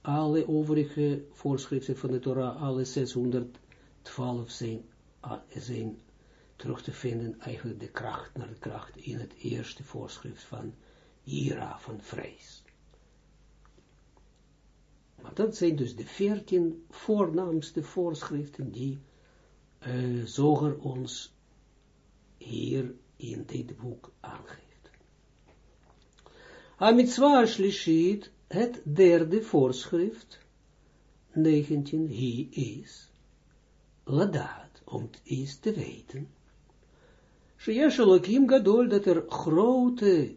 alle overige voorschriften van de Torah, alle 612 zijn, ah, zijn terug te vinden, eigenlijk de kracht naar de kracht in het eerste voorschrift van Ira, van vrees. Maar dat zijn dus de veertien voornaamste voorschriften die uh, Zoger ons hier in dit boek aangeeft. Amitswa Shlishit het derde voorschrift, 19, hi is, ladat, om is te weten, Sheyesh Elohim gadol, dat er grote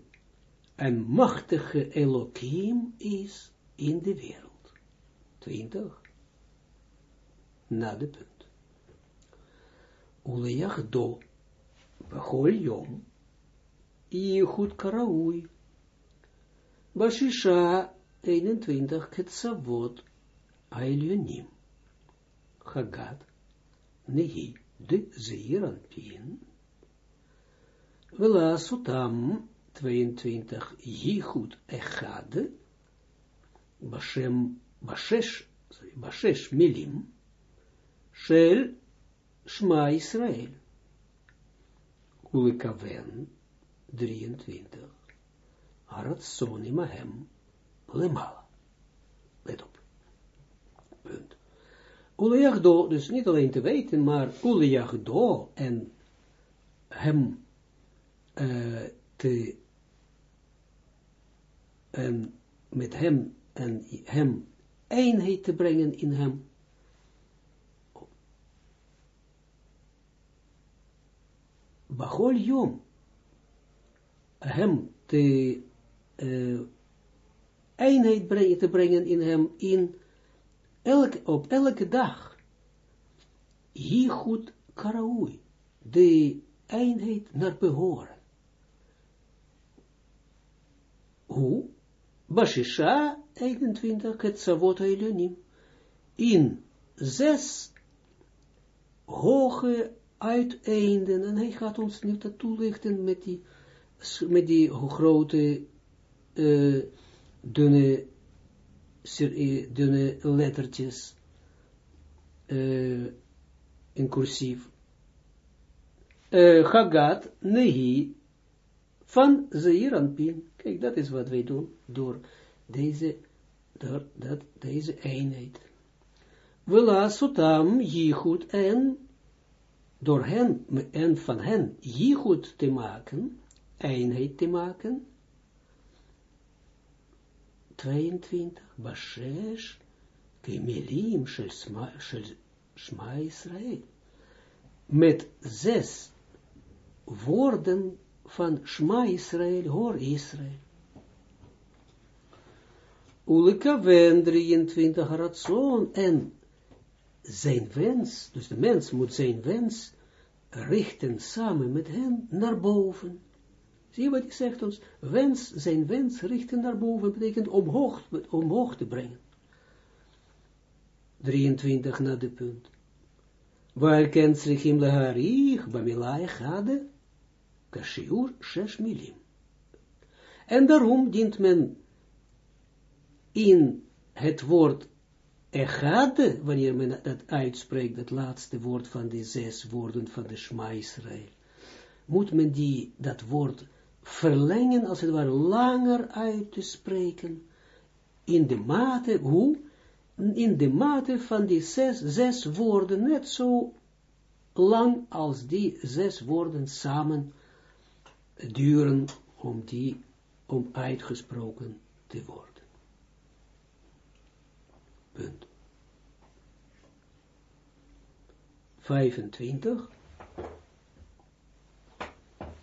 en machtige Elohim is in de wereld. 20. Na de punt. Uleyach do, bechol yom, Yichud karaui, Bashisha 21 Ketsavot Ailionim. Hagat Nehi de Zeeranpien. Vela Sutam 22 Yichud Echad Bashem Bashesh Bashesh Milim Shel Shma Israel Ulekaven 23 Aratson imahem lemala. Let op. Punt. Uleachdo, dus niet alleen te weten, maar Uleachdo en hem uh, te en met hem en hem eenheid te brengen in hem. Bachol hem te uh, eenheid brengen, te brengen in hem, in elke, op elke dag. Goed karaoui, de eenheid naar behoren. Hoe? Bashisha 21, het Savot Eilunim. In zes hoge uiteinden, en hij gaat ons nu dat toelichten met die, met die grote uh, dunne dunne lettertjes uh, in cursief. Uh, Hagat Nehi van Zeir Anpin. Kijk, dat is wat wij doen door deze, door dat, deze eenheid. Sotam Yichud en door hen en van hen Yichud te maken, eenheid te maken, 22, Bashesh, Kemelim, Shema Israël. Met zes woorden van Shema Israël, hoor Israël. Ulika wen 23 ratson en zijn wens, dus de mens moet zijn wens richten samen met hen naar boven. Zie je wat hij zegt ons? Wens, zijn wens richten naar boven betekent omhoog, omhoog te brengen. 23 naar de punt. Waar kent zich im leharich, bamilai gade, kashiur shesh milim. En daarom dient men in het woord echade, wanneer men dat uitspreekt, het laatste woord van de zes woorden van de Shema Israël, moet men die, dat woord verlengen, als het ware langer uit te spreken, in de mate, hoe? In de mate van die zes, zes woorden, net zo lang als die zes woorden samen duren om die, om uitgesproken te worden. Punt. 25.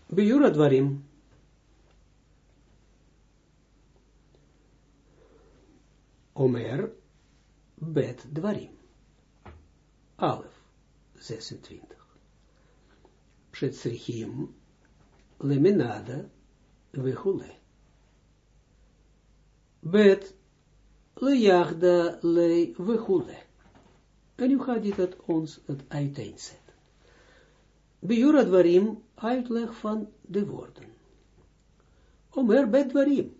Bejurat waarin Omer bet dwarim. Alef, 26. Pshetzrichim leminada vechule. Bet lejagda le vechule. En nu gaat dit het ons het uiteenzetten. Bijura dwarim, uitleg van de woorden. Omer bet dwarim.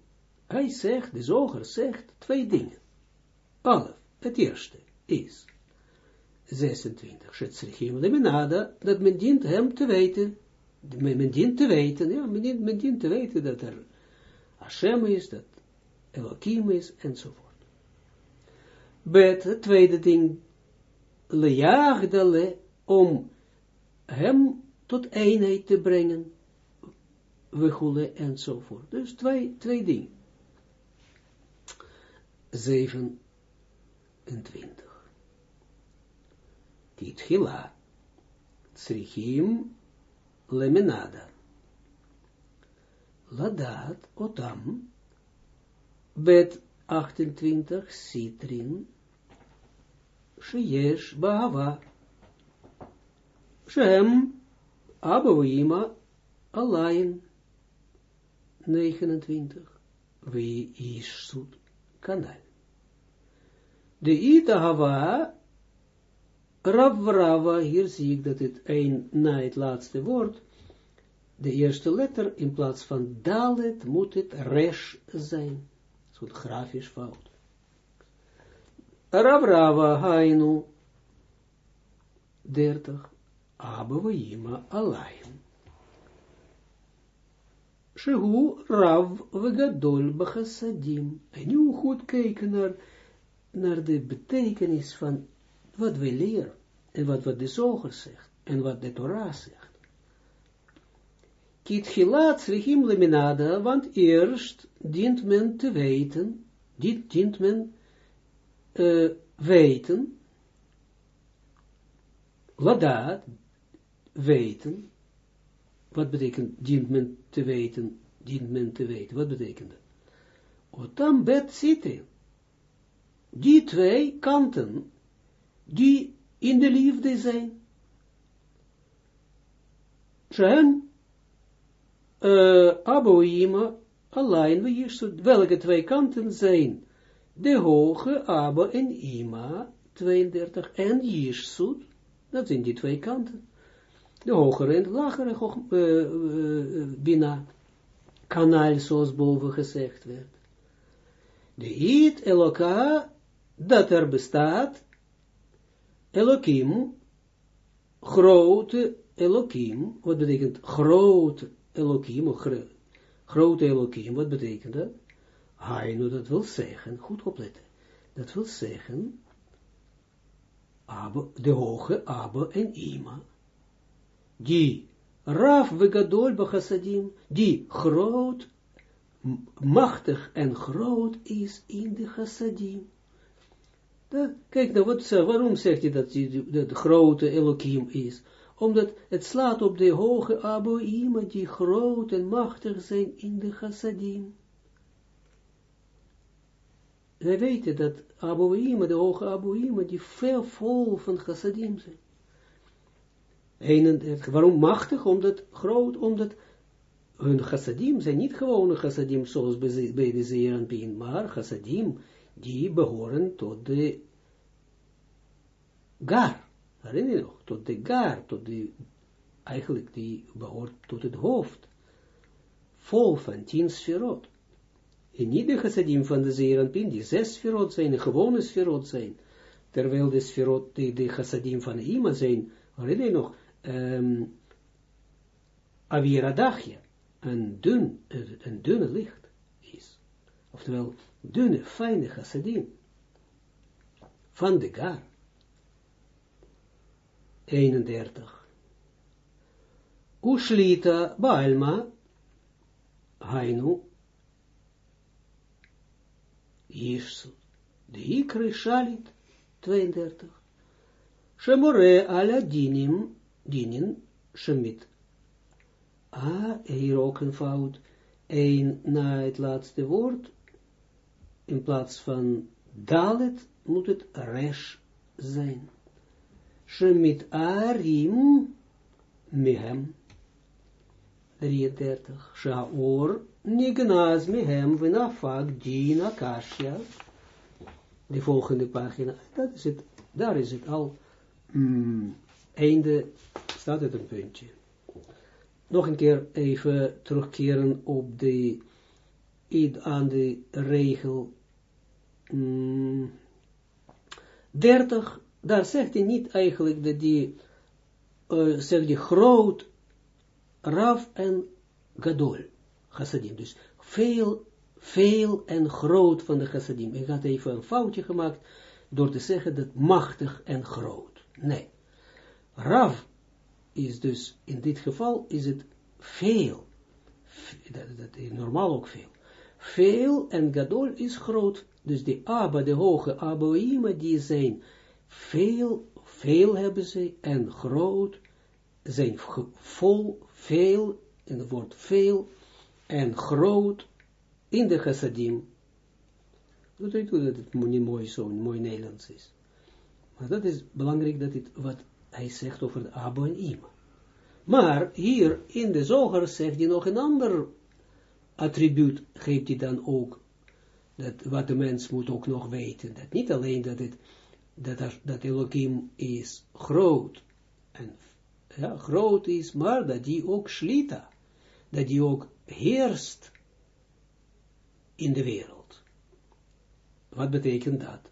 Hij zegt, de zoger zegt twee dingen. Alef, het eerste is 26. Shetzrichim leminada, dat men dient hem te weten, men, men dient te weten, ja, men dient, te weten dat er Hashem is, dat Elohim is, enzovoort. Bet, het tweede ding, lejaagdale, om hem tot eenheid te brengen, we goelen enzovoort. Dus twee, twee dingen. 7 27. Kitchila, Tsrichim, Lemenada. Ladat, Otam, Bet 28, Sitrin, Sheyesh, Bahava, Shem, Abouima, Alain, 29, Wie Ishsut, Kanal. De ita hava, rav rava, hier zie ik dat het een na het laatste woord, de eerste letter, in plaats van dalet, moet het resh zijn. Zo'n grafisch fout. Rav rava, hainu, 30, abavayima, alayim. Shehu rav vegadol bachasadim. En nu goed kijken naar de betekenis van wat we leren, en wat, wat de zoger zegt, en wat de Torah zegt. Kit gilat slichim leminada, want eerst dient men te weten, dit dient men uh, weten, ladat, weten, wat betekent dient men te weten, dient men te weten, wat betekent dat? Otam bet zitten, die twee kanten, die in de liefde zijn. Shem, uh, Aboima, alleen we hier, welke twee kanten zijn? De hoge Abba en Ima, 32, en Jirsut, dat zijn die twee kanten. De hogere en de lagere uh, uh, Bina, kanaal zoals boven gezegd werd. De it Eloka, dat er bestaat, Elokim, grote Elokim, wat betekent grote Elokim, of grote Elokim, wat betekent dat? Hainu, dat wil zeggen, goed opletten, dat wil zeggen, Abba, de hoge Abba en Ima, die Raf Vegadol Bachasadim, die groot, machtig en groot is in de Chassadim. Kijk nou, wat, waarom zegt hij dat de grote Elohim is? Omdat het slaat op de hoge Aboïma die groot en machtig zijn in de chassadim. Wij weten dat Aboïma, de hoge Aboïma, die veel vol van chassadim zijn. 31. Waarom machtig? Omdat groot, omdat hun chassadim zijn niet gewone chassadim zoals bij de Zeeranpien, maar chassadim die behoren tot de gar. Herinner je nog? Tot de gar, tot de, eigenlijk die behoort tot het hoofd. Vol van tien sferot. En niet de chassadim van de Zeeranpien, die zes sferot zijn, de gewone sferot zijn. Terwijl de sferot, de, de chassadim van Ima zijn, herinner je nog, um, aviradachje, een dun, een dunne licht is. Oftewel, dunne, fijne chassadim. Van de gar. 31. Ushlita Balma, Hainu, de Ikri Shalit, 32. Shemore ala dinim, dinin, shemit. Ah, hier ook een fout. Na het laatste woord. In plaats van dalet moet het resh zijn. Shemit arim mehem. 33. Shaor nignaz mehem vinafak din akashia. De volgende pagina. Dat is het. Daar is het al. Mm, einde staat het een puntje. Nog een keer even terugkeren op de, aan de regel mm, 30, daar zegt hij niet eigenlijk dat die, uh, zegt hij groot, raf en gadol, chassadim. Dus veel, veel en groot van de chassadim. Ik had even een foutje gemaakt door te zeggen dat machtig en groot. Nee. Rav is dus, in dit geval is het veel. Dat, dat normaal ook veel. Veel en gadol is groot. Dus de Abba, de hoge Aboïma, die zijn veel, veel hebben ze en groot, zijn vol, veel, in het woord veel, en groot in de chassadim. Dat weet dat het niet mooi zo, mooi Nederlands is. Maar dat is belangrijk dat het wat hij zegt over de Abba en. Maar hier in de zoger zegt hij nog een ander attribuut, geeft hij dan ook, dat wat de mens moet ook nog weten, dat niet alleen dat het, dat, dat Elohim is groot, en ja, groot is, maar dat die ook slita, dat die ook heerst in de wereld. Wat betekent dat?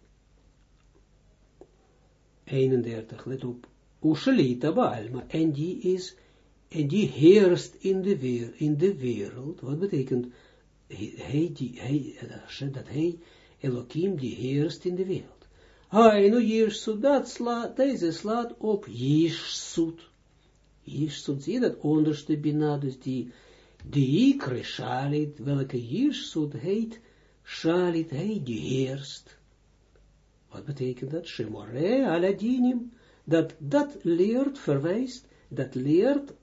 31, let op. Ushalita Baalma, en die is, en die heerst in de, wereld, wat betekent, hij, die, hij, dat hij, Elohim, die heerst in de wereld. Hij, nu Jirsut, dat slaat, deze slaat op Jirsut. Jirsut, zie je dat onderste bina, dus die, die ikre shalit, welke Jirsut heet, shalit, hij die heerst. Wat betekent dat? Shemore aladinim, dat dat leert, verwijst, dat leert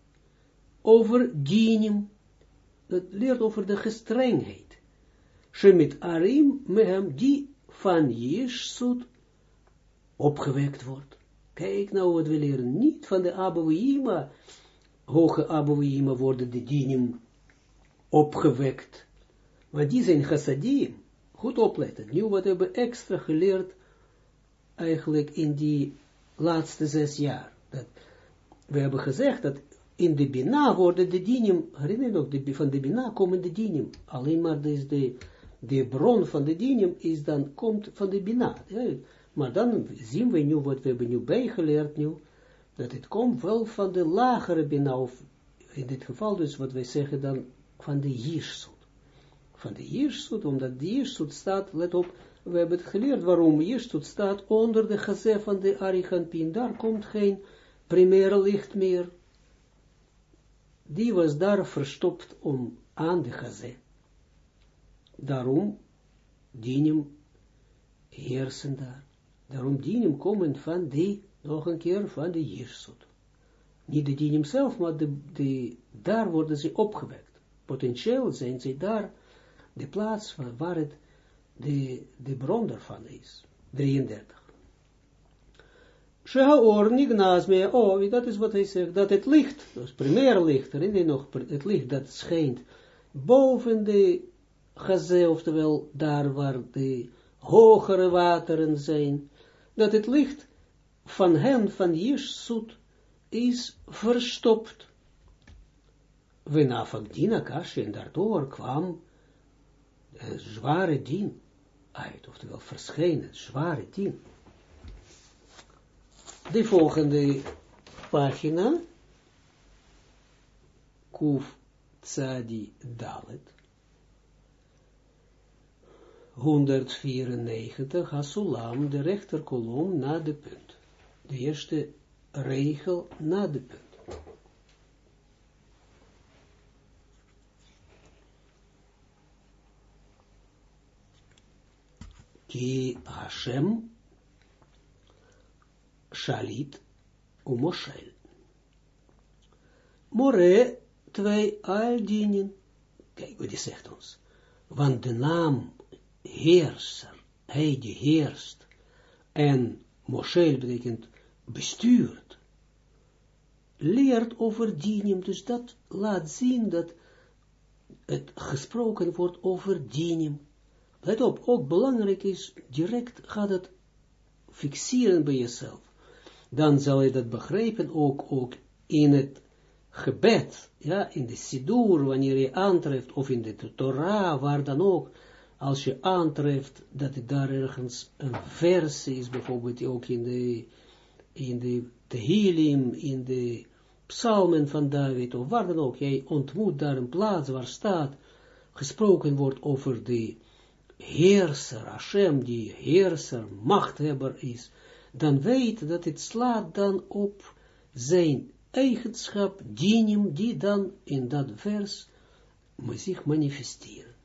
over dinim, dat leert over de gestrengheid. Shemit arim mehem, die van Jeshut opgewekt wordt. Kijk nou wat we leren, niet van de Abouima, hoge Abouima worden de dinim opgewekt, maar die zijn chassadim. Goed opletten, nu wat we hebben extra geleerd, eigenlijk in die laatste zes jaar. Dat, we hebben gezegd dat in de Bina worden de dinim, herinner je nog, de, van de Bina komen de dinim, alleen maar dus de, de bron van de dinim is dan, komt van de bina. Maar dan zien we nu, wat we hebben nu bijgeleerd nu, dat het komt wel van de lagere bina, of in dit geval dus wat wij zeggen dan, van de jirsut. Van de jirsut, omdat de jirsut staat, let op, we hebben het geleerd waarom jirsut staat onder de gazé van de Ariganpin, daar komt geen primaire licht meer. Die was daar verstopt om aan de gazé. Daarom dienen heersen daar. Daarom dienen komen van die, nog een keer, van de Jirsut. Niet de dienen zelf, maar de, de, daar worden ze opgewekt. Potentieel zijn ze daar, de plaats waar het de, de bron daarvan is. 33. Shehaor nignaas me, oh, dat is wat hij zegt, dat het licht, dus primair licht, herinner nog, het licht dat schijnt boven de gazé, oftewel daar waar de hogere wateren zijn, dat het licht van hen, van Jirsut, is verstopt. Wenafak dina kasje, en daardoor kwam een zware dien uit, oftewel verschenen, zware dien. De volgende pagina, Kuf Tzadi Dalet, 194, Hasulam, de rechterkolom na de punt. De eerste regel na de punt. Ki Hashem Shalit Umoshel. More twee aldinen. Kijk wat hij zegt ons. Want de naam heerser, hij die heerst, en Moshel betekent bestuurt, leert over dinim, dus dat laat zien dat het gesproken wordt over dinim. Let op, ook belangrijk is, direct gaat het fixeren bij jezelf. Dan zal je dat begrijpen, ook, ook in het gebed, ja, in de Sidur, wanneer je aantreft, of in de Torah, waar dan ook, als je aantreft dat het daar ergens een vers is, bijvoorbeeld ook in de, in de Tehillim, in de psalmen van David, of waar dan ook, jij ontmoet daar een plaats waar staat, gesproken wordt over de heerser, Hashem, die heerser, machthebber is, dan weet dat het slaat dan op zijn eigenschap, dinim, die dan in dat vers zich manifesteren.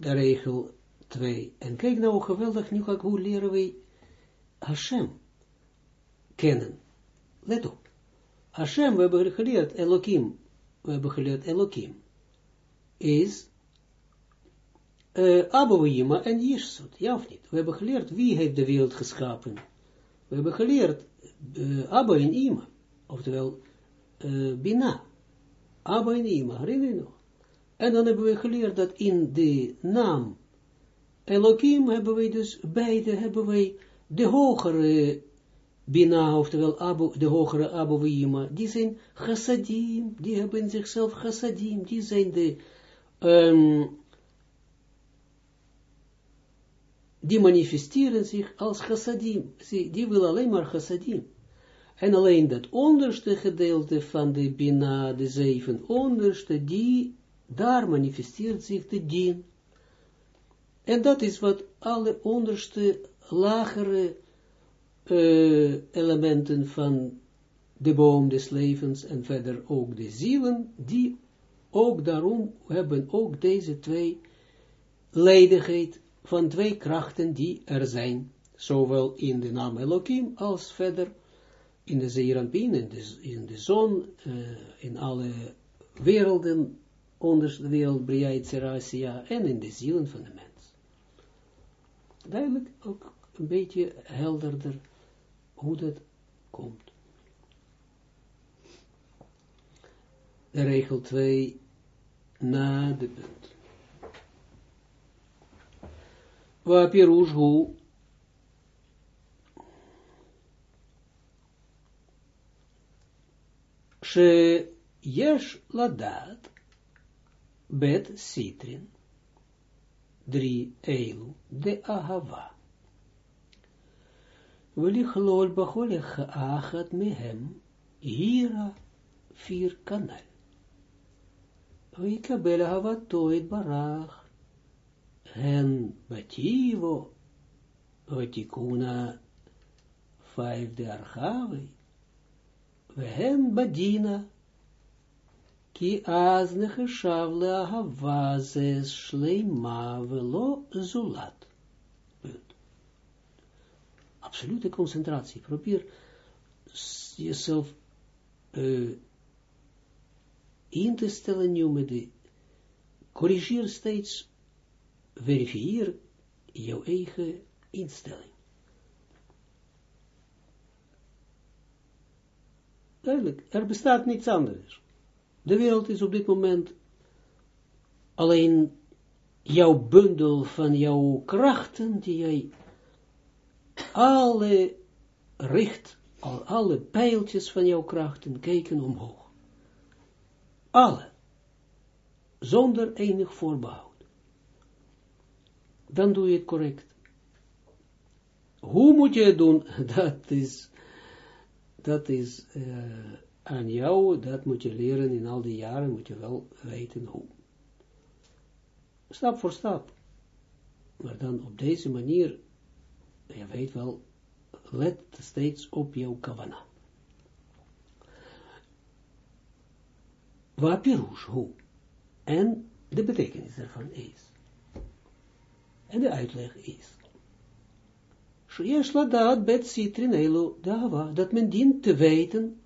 de regel 2. En kijk nou geweldig, nu hoe leren Hashem kennen. Let op. Hashem, we hebben geleerd, Elohim, we hebben geleerd Elohim, is uh, Abouima en Yishsut, ja of niet? We hebben geleerd wie heeft de wereld geschapen. We hebben geleerd uh, Abba en Ima, oftewel Bina. Abba en Ima, herinner je nog? En dan hebben we geleerd dat in de naam Elohim hebben wij dus beide, hebben wij de hogere Bina, oftewel Abu, de hogere Abouima, die zijn chassadim, die hebben zichzelf chassadim, die zijn de, um, die manifesteren zich als chassadim, die willen alleen maar chassadim. En alleen dat onderste gedeelte van de Bina, de zeven onderste, die daar manifesteert zich de dien. En dat is wat alle onderste, lagere elementen van de boom des levens en verder ook de zielen, die ook daarom hebben ook deze twee ledigheid van twee krachten die er zijn, zowel in de naam Elohim als verder in de Zeeranpien, in de, in de zon, uh, in alle werelden onder de wereld, Bria Zerasia, en in de zielen van de mens. Duidelijk ook een beetje helderder hoe dat komt. De regel 2 na de punt. Wapirush hu she yesh ladat, bet sitrin. Drie eilu, de ahava. Welichlol bachol achat mehem, hira vier kanal. Weikabel ahavato barach, hen bativo, vatikuna vijfde archave, we hen badina, ki az necheshav leahava zes shleima velo zulat. Absolute concentratie. Probeer jezelf uh, in te stellen nu met de corrigeer steeds, verifieer jouw eigen instelling. Duidelijk, er bestaat niets anders. De wereld is op dit moment alleen jouw bundel van jouw krachten, die jij alle richt, al, alle pijltjes van jouw krachten kijken omhoog. Alle. Zonder enig voorbehoud. Dan doe je het correct. Hoe moet je het doen? *laughs* Dat is, dat is, uh, aan jou, dat moet je leren in al die jaren, moet je wel weten hoe. Stap voor stap. Maar dan op deze manier, je weet wel, let steeds op jouw kavana. Wapirush, hoe? En de betekenis ervan is. En de uitleg is. Sheyesh ladat bet sitrin elu dava, dat men dient te weten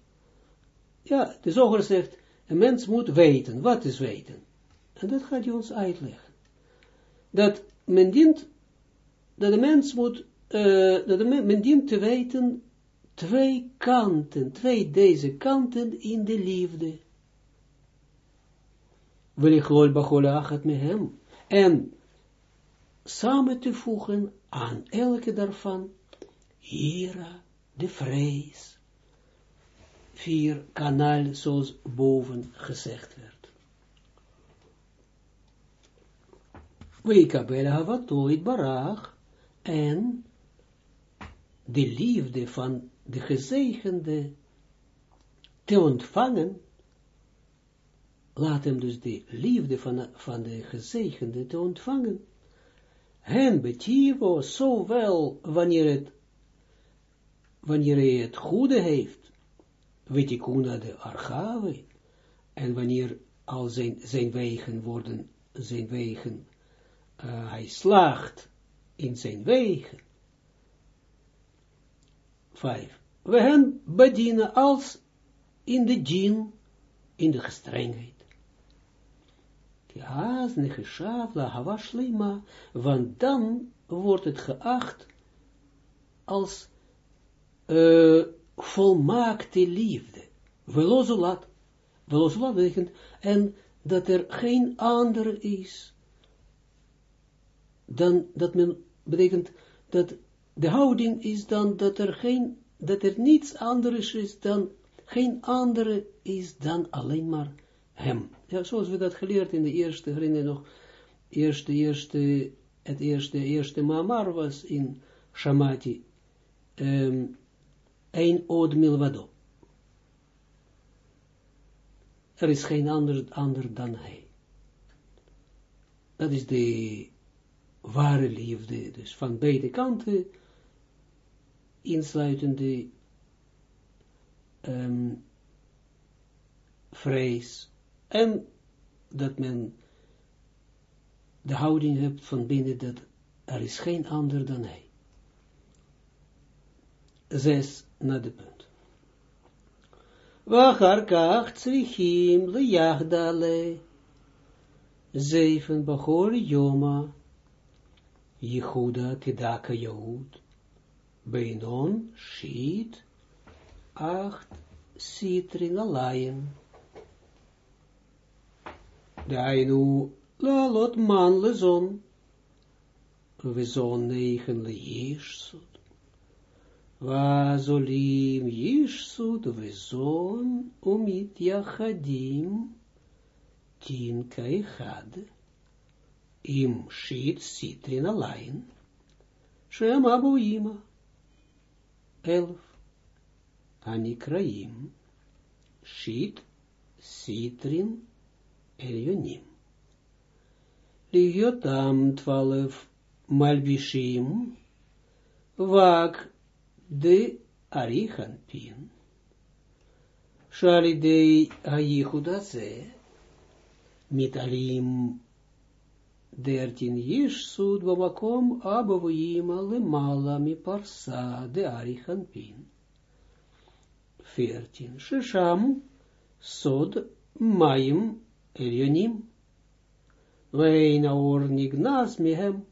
ja, de zoger zegt, een mens moet weten. Wat is weten? En dat gaat hij ons uitleggen. Dat men dient, dat de mens moet, uh, dat men, dient te weten twee kanten, twee deze kanten in de liefde. Wil ik achat met hem. En samen te voegen aan elke daarvan, Hira, de vrees. Vier kanaal, zoals boven gezegd werd. Weikabel havatoit barach. En de liefde van de gezegende te ontvangen, laat hem dus de liefde van, van de gezegende te ontvangen, hen betivo, zowel wanneer het, wanneer hij het goede heeft, wetikuna de archave, en wanneer al zijn, zijn wegen worden, zijn wegen, uh, hij slaagt in zijn wegen. Vijf. We hen bedienen als in de djinn, in de gestrengheid. Ja, nechishav la hava shlima, want dan wordt het geacht als uh, volmaakte liefde. Velozulat. Velozulat betekent, en dat er geen ander is, dan, dat men, betekent, dat de houding is dan, dat er geen, dat er niets anders is dan, geen andere is dan alleen maar hem. Ja, zoals we dat geleerd in de eerste, herinner nog, eerste, eerste, het eerste, eerste mamar was in Shamati, um, een od milvado. Er is geen ander, ander dan hij. Dat is de ware liefde, dus van beide kanten, insluitende um, vrees, en dat men de houding hebt van binnen dat er is geen ander dan hij. Zes, naar de punt. Wachar tzrichim le yagdale. Zeven bachor yoma. Yehuda kedaka Yehud. Beinon shit. Acht sitrin alayim. Dainu la lot man le zon. We zon negen le Vazolim Yishsut Vizon Umit Yachadim Tin Kaihad Im Shit Sitrin Alain. Shem Abu Ima. Elf. Anikraim Shit Sitrin Elionim Ligiotam twaalf Malbishim Wak de arichan pin. Shalidei hayichudase, mit alim dertin yishsud bamakom abavoyima lemala mi parsa de arichan pin. Veertien, shisham sod mayim elionim, weina or nignas mihem.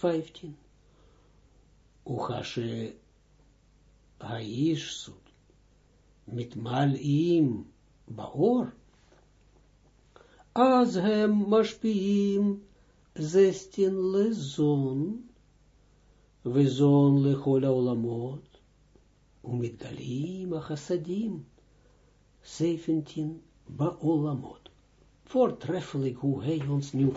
Vijftien. Uchashe Haishsut mit mal im baor. Az hem mashpiim zestin lezon, vezon lechol olamot, umit galim achasadim, zeventien baolamot. Voortreffelijk hoe hij ons nu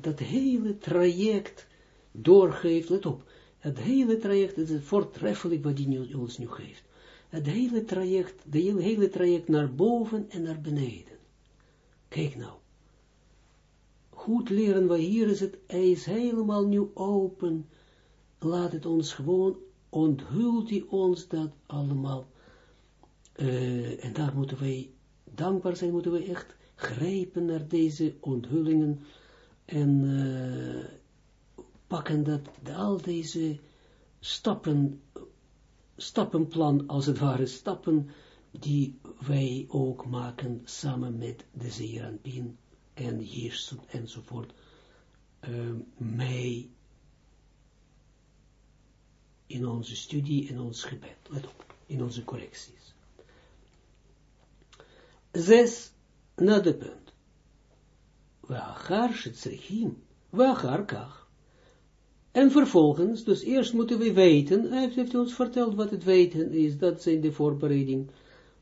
dat hele traject doorgeeft, let op, het hele traject is het voortreffelijk wat hij ons nu geeft. Het hele traject, de hele traject naar boven en naar beneden. Kijk nou. Goed leren wat hier is het, hij is helemaal nu open. Laat het ons gewoon, onthult hij ons dat allemaal. Uh, en daar moeten wij dankbaar zijn, moeten we echt grijpen naar deze onthullingen en uh, pakken dat, al deze stappen, stappenplan, als het ware, stappen die wij ook maken samen met de Zeeranpien en Jirsut enzovoort, uh, mee in onze studie, in ons gebed, let op, in onze correcties. Zes, na de punt. Waar Shetzrechim, waar kach. En vervolgens, dus eerst moeten we weten, hij heeft ons verteld wat het weten is, dat zijn de voorbereiding,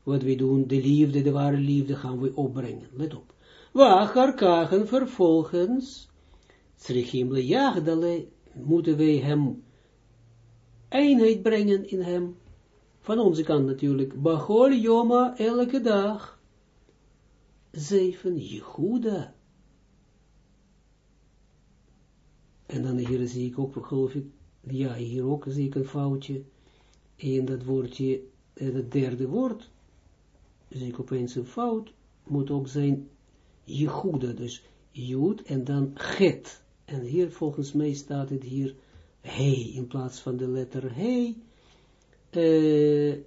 wat we doen, de liefde, de ware liefde gaan we opbrengen, let op. Waar en vervolgens, Srichim le jagdale, moeten wij hem eenheid brengen in hem, van onze kant natuurlijk, Bachol Joma, elke dag, zeven Jehuda, En dan hier zie ik ook, geloof ik, ja, hier ook zie ik een foutje. En dat woordje, het derde woord, zie ik opeens een fout, moet ook zijn Jehuda, dus Jood en dan Het. En hier volgens mij staat het hier He, in plaats van de letter He, uh,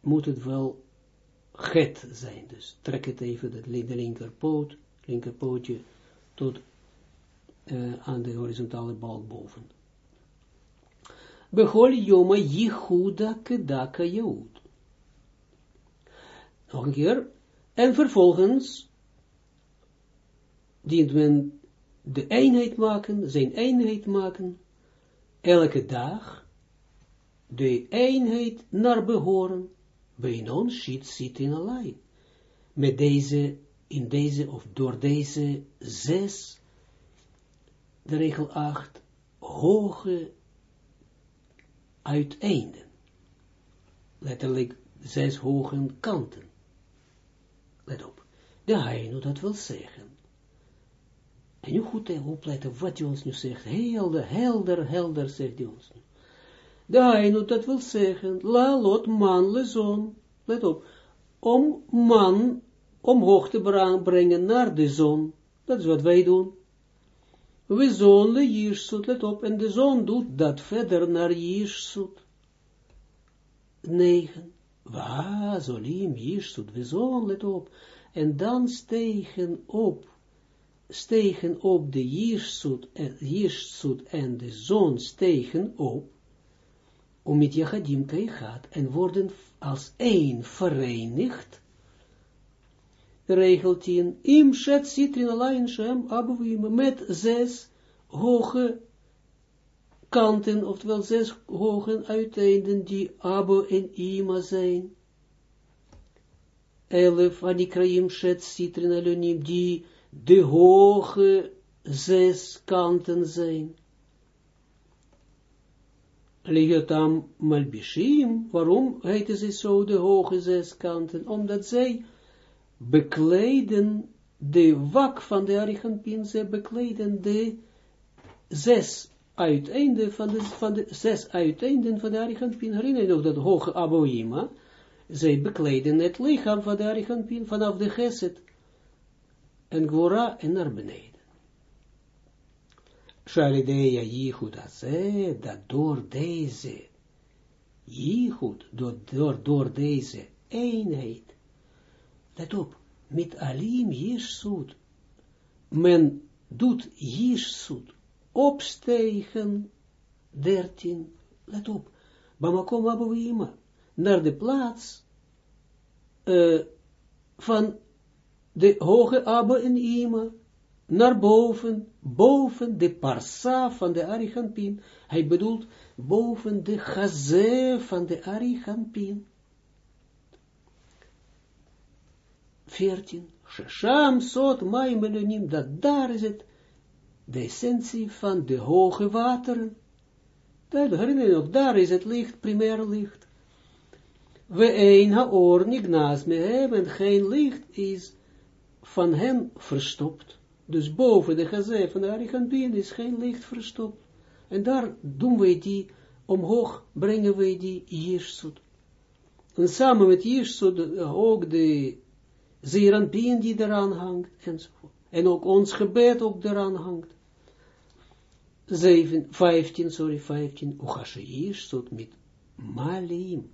moet het wel Het zijn. Dus trek het even, de linkerpoot, linkerpootje, tot uh, aan de horizontale balk boven. Behol Yoma Yichuda Kedaka Yehud. Nog een keer. En vervolgens dient men de eenheid maken, zijn eenheid maken, elke dag, de eenheid naar behoren, bij non shit zit in alleen. Met deze, in deze, of door deze zes de regel 8, hoge uiteinden. Letterlijk zes hoge kanten. Let op. De Heino dat wil zeggen. En nu goed opletten wat hij ons nu zegt. Helder, helder, helder zegt hij ons nu. Heino dat wil zeggen. La lot man le zon. Let op. Om man omhoog te brengen naar de zon. Dat is wat wij doen we zon le Jirsut, let op, en de zon doet dat verder naar Jirsut. 9. Wa, zolim Jirsut, we zon, let op, en dan stegen op, stegen op de Jirsut, en, Jirsut en de zon stegen op, om met Jachadim gaat, en worden als één verenigd, regel 10, im shet sitrin shem abuim, met zes hoge kanten, oftewel zes hoge uiteinden, die Abo en Ima zijn. Elef anikraim shet citrin alunim, die de hoge zes kanten zijn. Ligatam malbishim, waarom heten ze zo de hoge zes kanten? Omdat zij bekleden de wak van de Arichampin, ze bekleden de zes uiteinden van de, van de zes uiteinden van de Arichampin. Herinner je nog dat hoge Aboima? Zij bekleden het lichaam van de Arichampin vanaf de Geset en Gwora en naar beneden. Shalidea Yichud Azeh, dat door deze Yichud, door, door, door deze eenheid, let op, met alim Yishsut, men doet Yishsut, opstegen, dertien, let op, Bamakom Abouima, naar de plaats van de hoge Abba en Ima, naar boven, boven de parsa van de Arichampin. Hij bedoelt boven de gazé van de Arichampin. 14. Shesham sot maimelonim, dat daar is het, de essentie van de hoge wateren. Daar, herinner je daar is het licht, primair licht. We een haor nignas me hebben, geen licht is van hen verstopt. Dus boven de gazé van de is geen licht verstopt. En daar doen wij die, omhoog brengen wij die Jirsut. En samen met Jirsut ook de Zeranpien die eraan hangt, enzovoort. En ook ons gebed ook eraan hangt. 7, 15, sorry, 15, Uchashe Jirsut met Malim,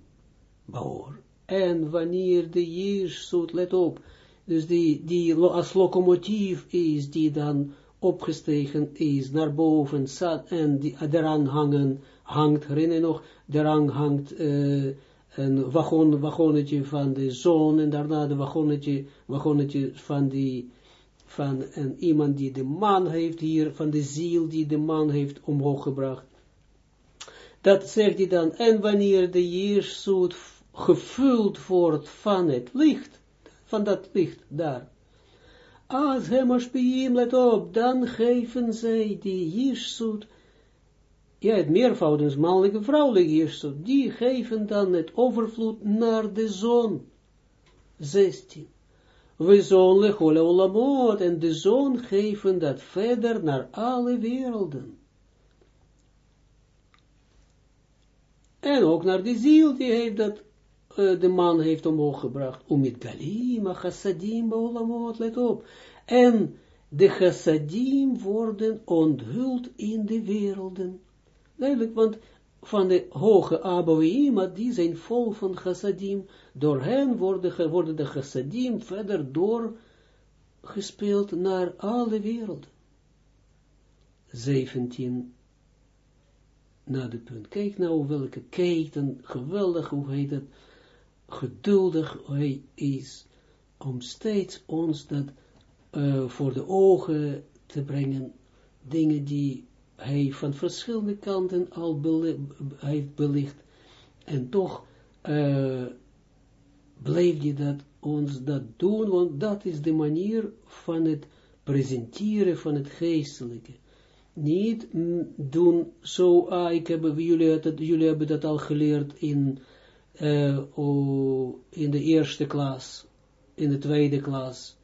Baor. En wanneer de Jirsut, let op, dus die, die als locomotief is, die dan opgestegen is naar boven, en die eraan hangen, hangt, herinner je nog, eraan hangt uh, een wagon, wagonnetje van de zon, en daarna de wagonnetje, wagonnetje van die, van een, iemand die de man heeft hier, van de ziel die de man heeft omhoog gebracht. Dat zegt hij dan, en wanneer de Jezus gevuld wordt van het licht, van dat licht daar. Als hem aspiem, let op, dan geven zij die Jirsut, ja, het meervoud is mannelijke, vrouwelijke Jirsut, die geven dan het overvloed naar de zon. 16. We zon lechole olamot, en de zon geven dat verder naar alle werelden. En ook naar de ziel, die heeft dat de man heeft omhoog gebracht, om met galima chassadim baolamot, let op. En de chassadim worden onthuld in de werelden. Duidelijk, want van de hoge Abouima, die zijn vol van chassadim, door hen worden, worden de chassadim verder doorgespeeld naar alle werelden. 17 na de punt. Kijk nou welke keten, geweldig, hoe heet het, geduldig hij is, om steeds ons dat uh, voor de ogen te brengen, dingen die hij van verschillende kanten al heeft belicht, en toch uh, blijft hij dat ons dat doen, want dat is de manier van het presenteren van het geestelijke. Niet doen zo, ah, ik heb, jullie, jullie hebben dat al geleerd in uh, in de eerste klas, in de tweede klas,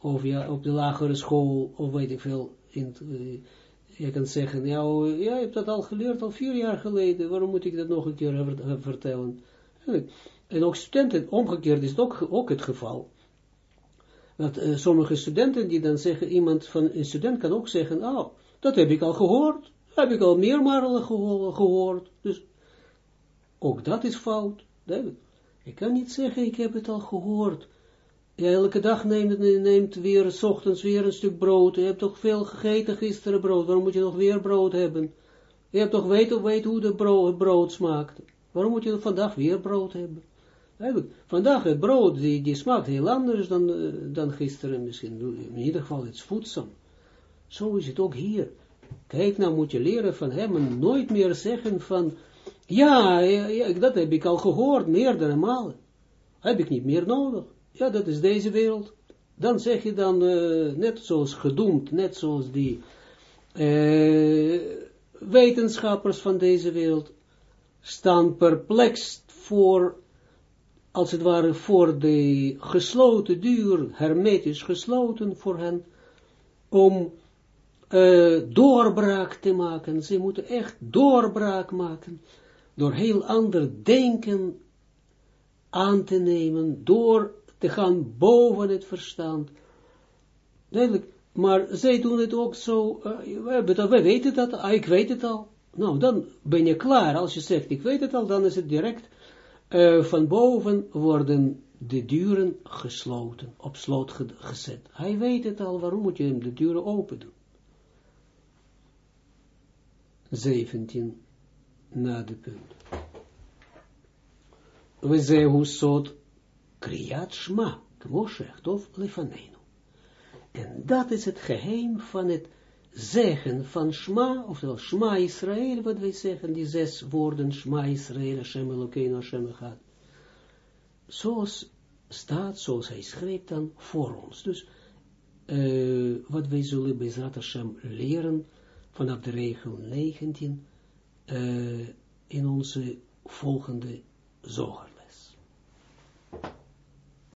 of ja, op de lagere school, of weet ik veel, in, uh, je kan zeggen, ja, ja, je hebt dat al geleerd, al vier jaar geleden, waarom moet ik dat nog een keer vertellen? En ook studenten, omgekeerd is het ook, ook het geval. Dat uh, sommige studenten die dan zeggen, iemand van een student kan ook zeggen, oh, dat heb ik al gehoord, heb ik al meermalen gehoord, dus ook dat is fout. Ik kan niet zeggen, ik heb het al gehoord. Ja, elke dag neemt, neemt weer, s ochtends weer een stuk brood. Je hebt toch veel gegeten gisteren brood. Waarom moet je nog weer brood hebben? Je hebt toch weten, weet hoe de brood, brood smaakt. Waarom moet je vandaag weer brood hebben? vandaag het brood, die, die smaakt heel anders dan, uh, dan gisteren misschien. In ieder geval, het is voedzaam. Zo is het ook hier. Kijk, nou moet je leren van hem en nooit meer zeggen van, ja, ja, dat heb ik al gehoord, meerdere malen. Heb ik niet meer nodig. Ja, dat is deze wereld. Dan zeg je dan, uh, net zoals gedoemd, net zoals die uh, wetenschappers van deze wereld, staan perplex voor, als het ware, voor de gesloten deur, hermetisch gesloten voor hen, om uh, doorbraak te maken. Ze moeten echt doorbraak maken, door heel ander denken aan te nemen, door te gaan boven het verstand. Duidelijk, maar zij doen het ook zo, uh, we, we weten dat, ah, ik weet het al. Nou, dan ben je klaar. Als je zegt, ik weet het al, dan is het direct uh, van boven worden de deuren gesloten, op slot gezet. Hij weet het al, waarom moet je hem de deuren open doen? 17 na de punt. We zehu sot kriyat shma, kmo of lefanenu. En dat is het geheim van het zeggen van Shma, oftewel Shma Israël, wat wij zeggen, die zes woorden, Shma Israël, Hashem Elokeinu, Hashem Echad. Zoals staat, zoals hij schreef dan voor ons. Dus, wat wij zullen bij Zrat Hashem leren, vanaf de regel 19, uh, in onze volgende zogerles.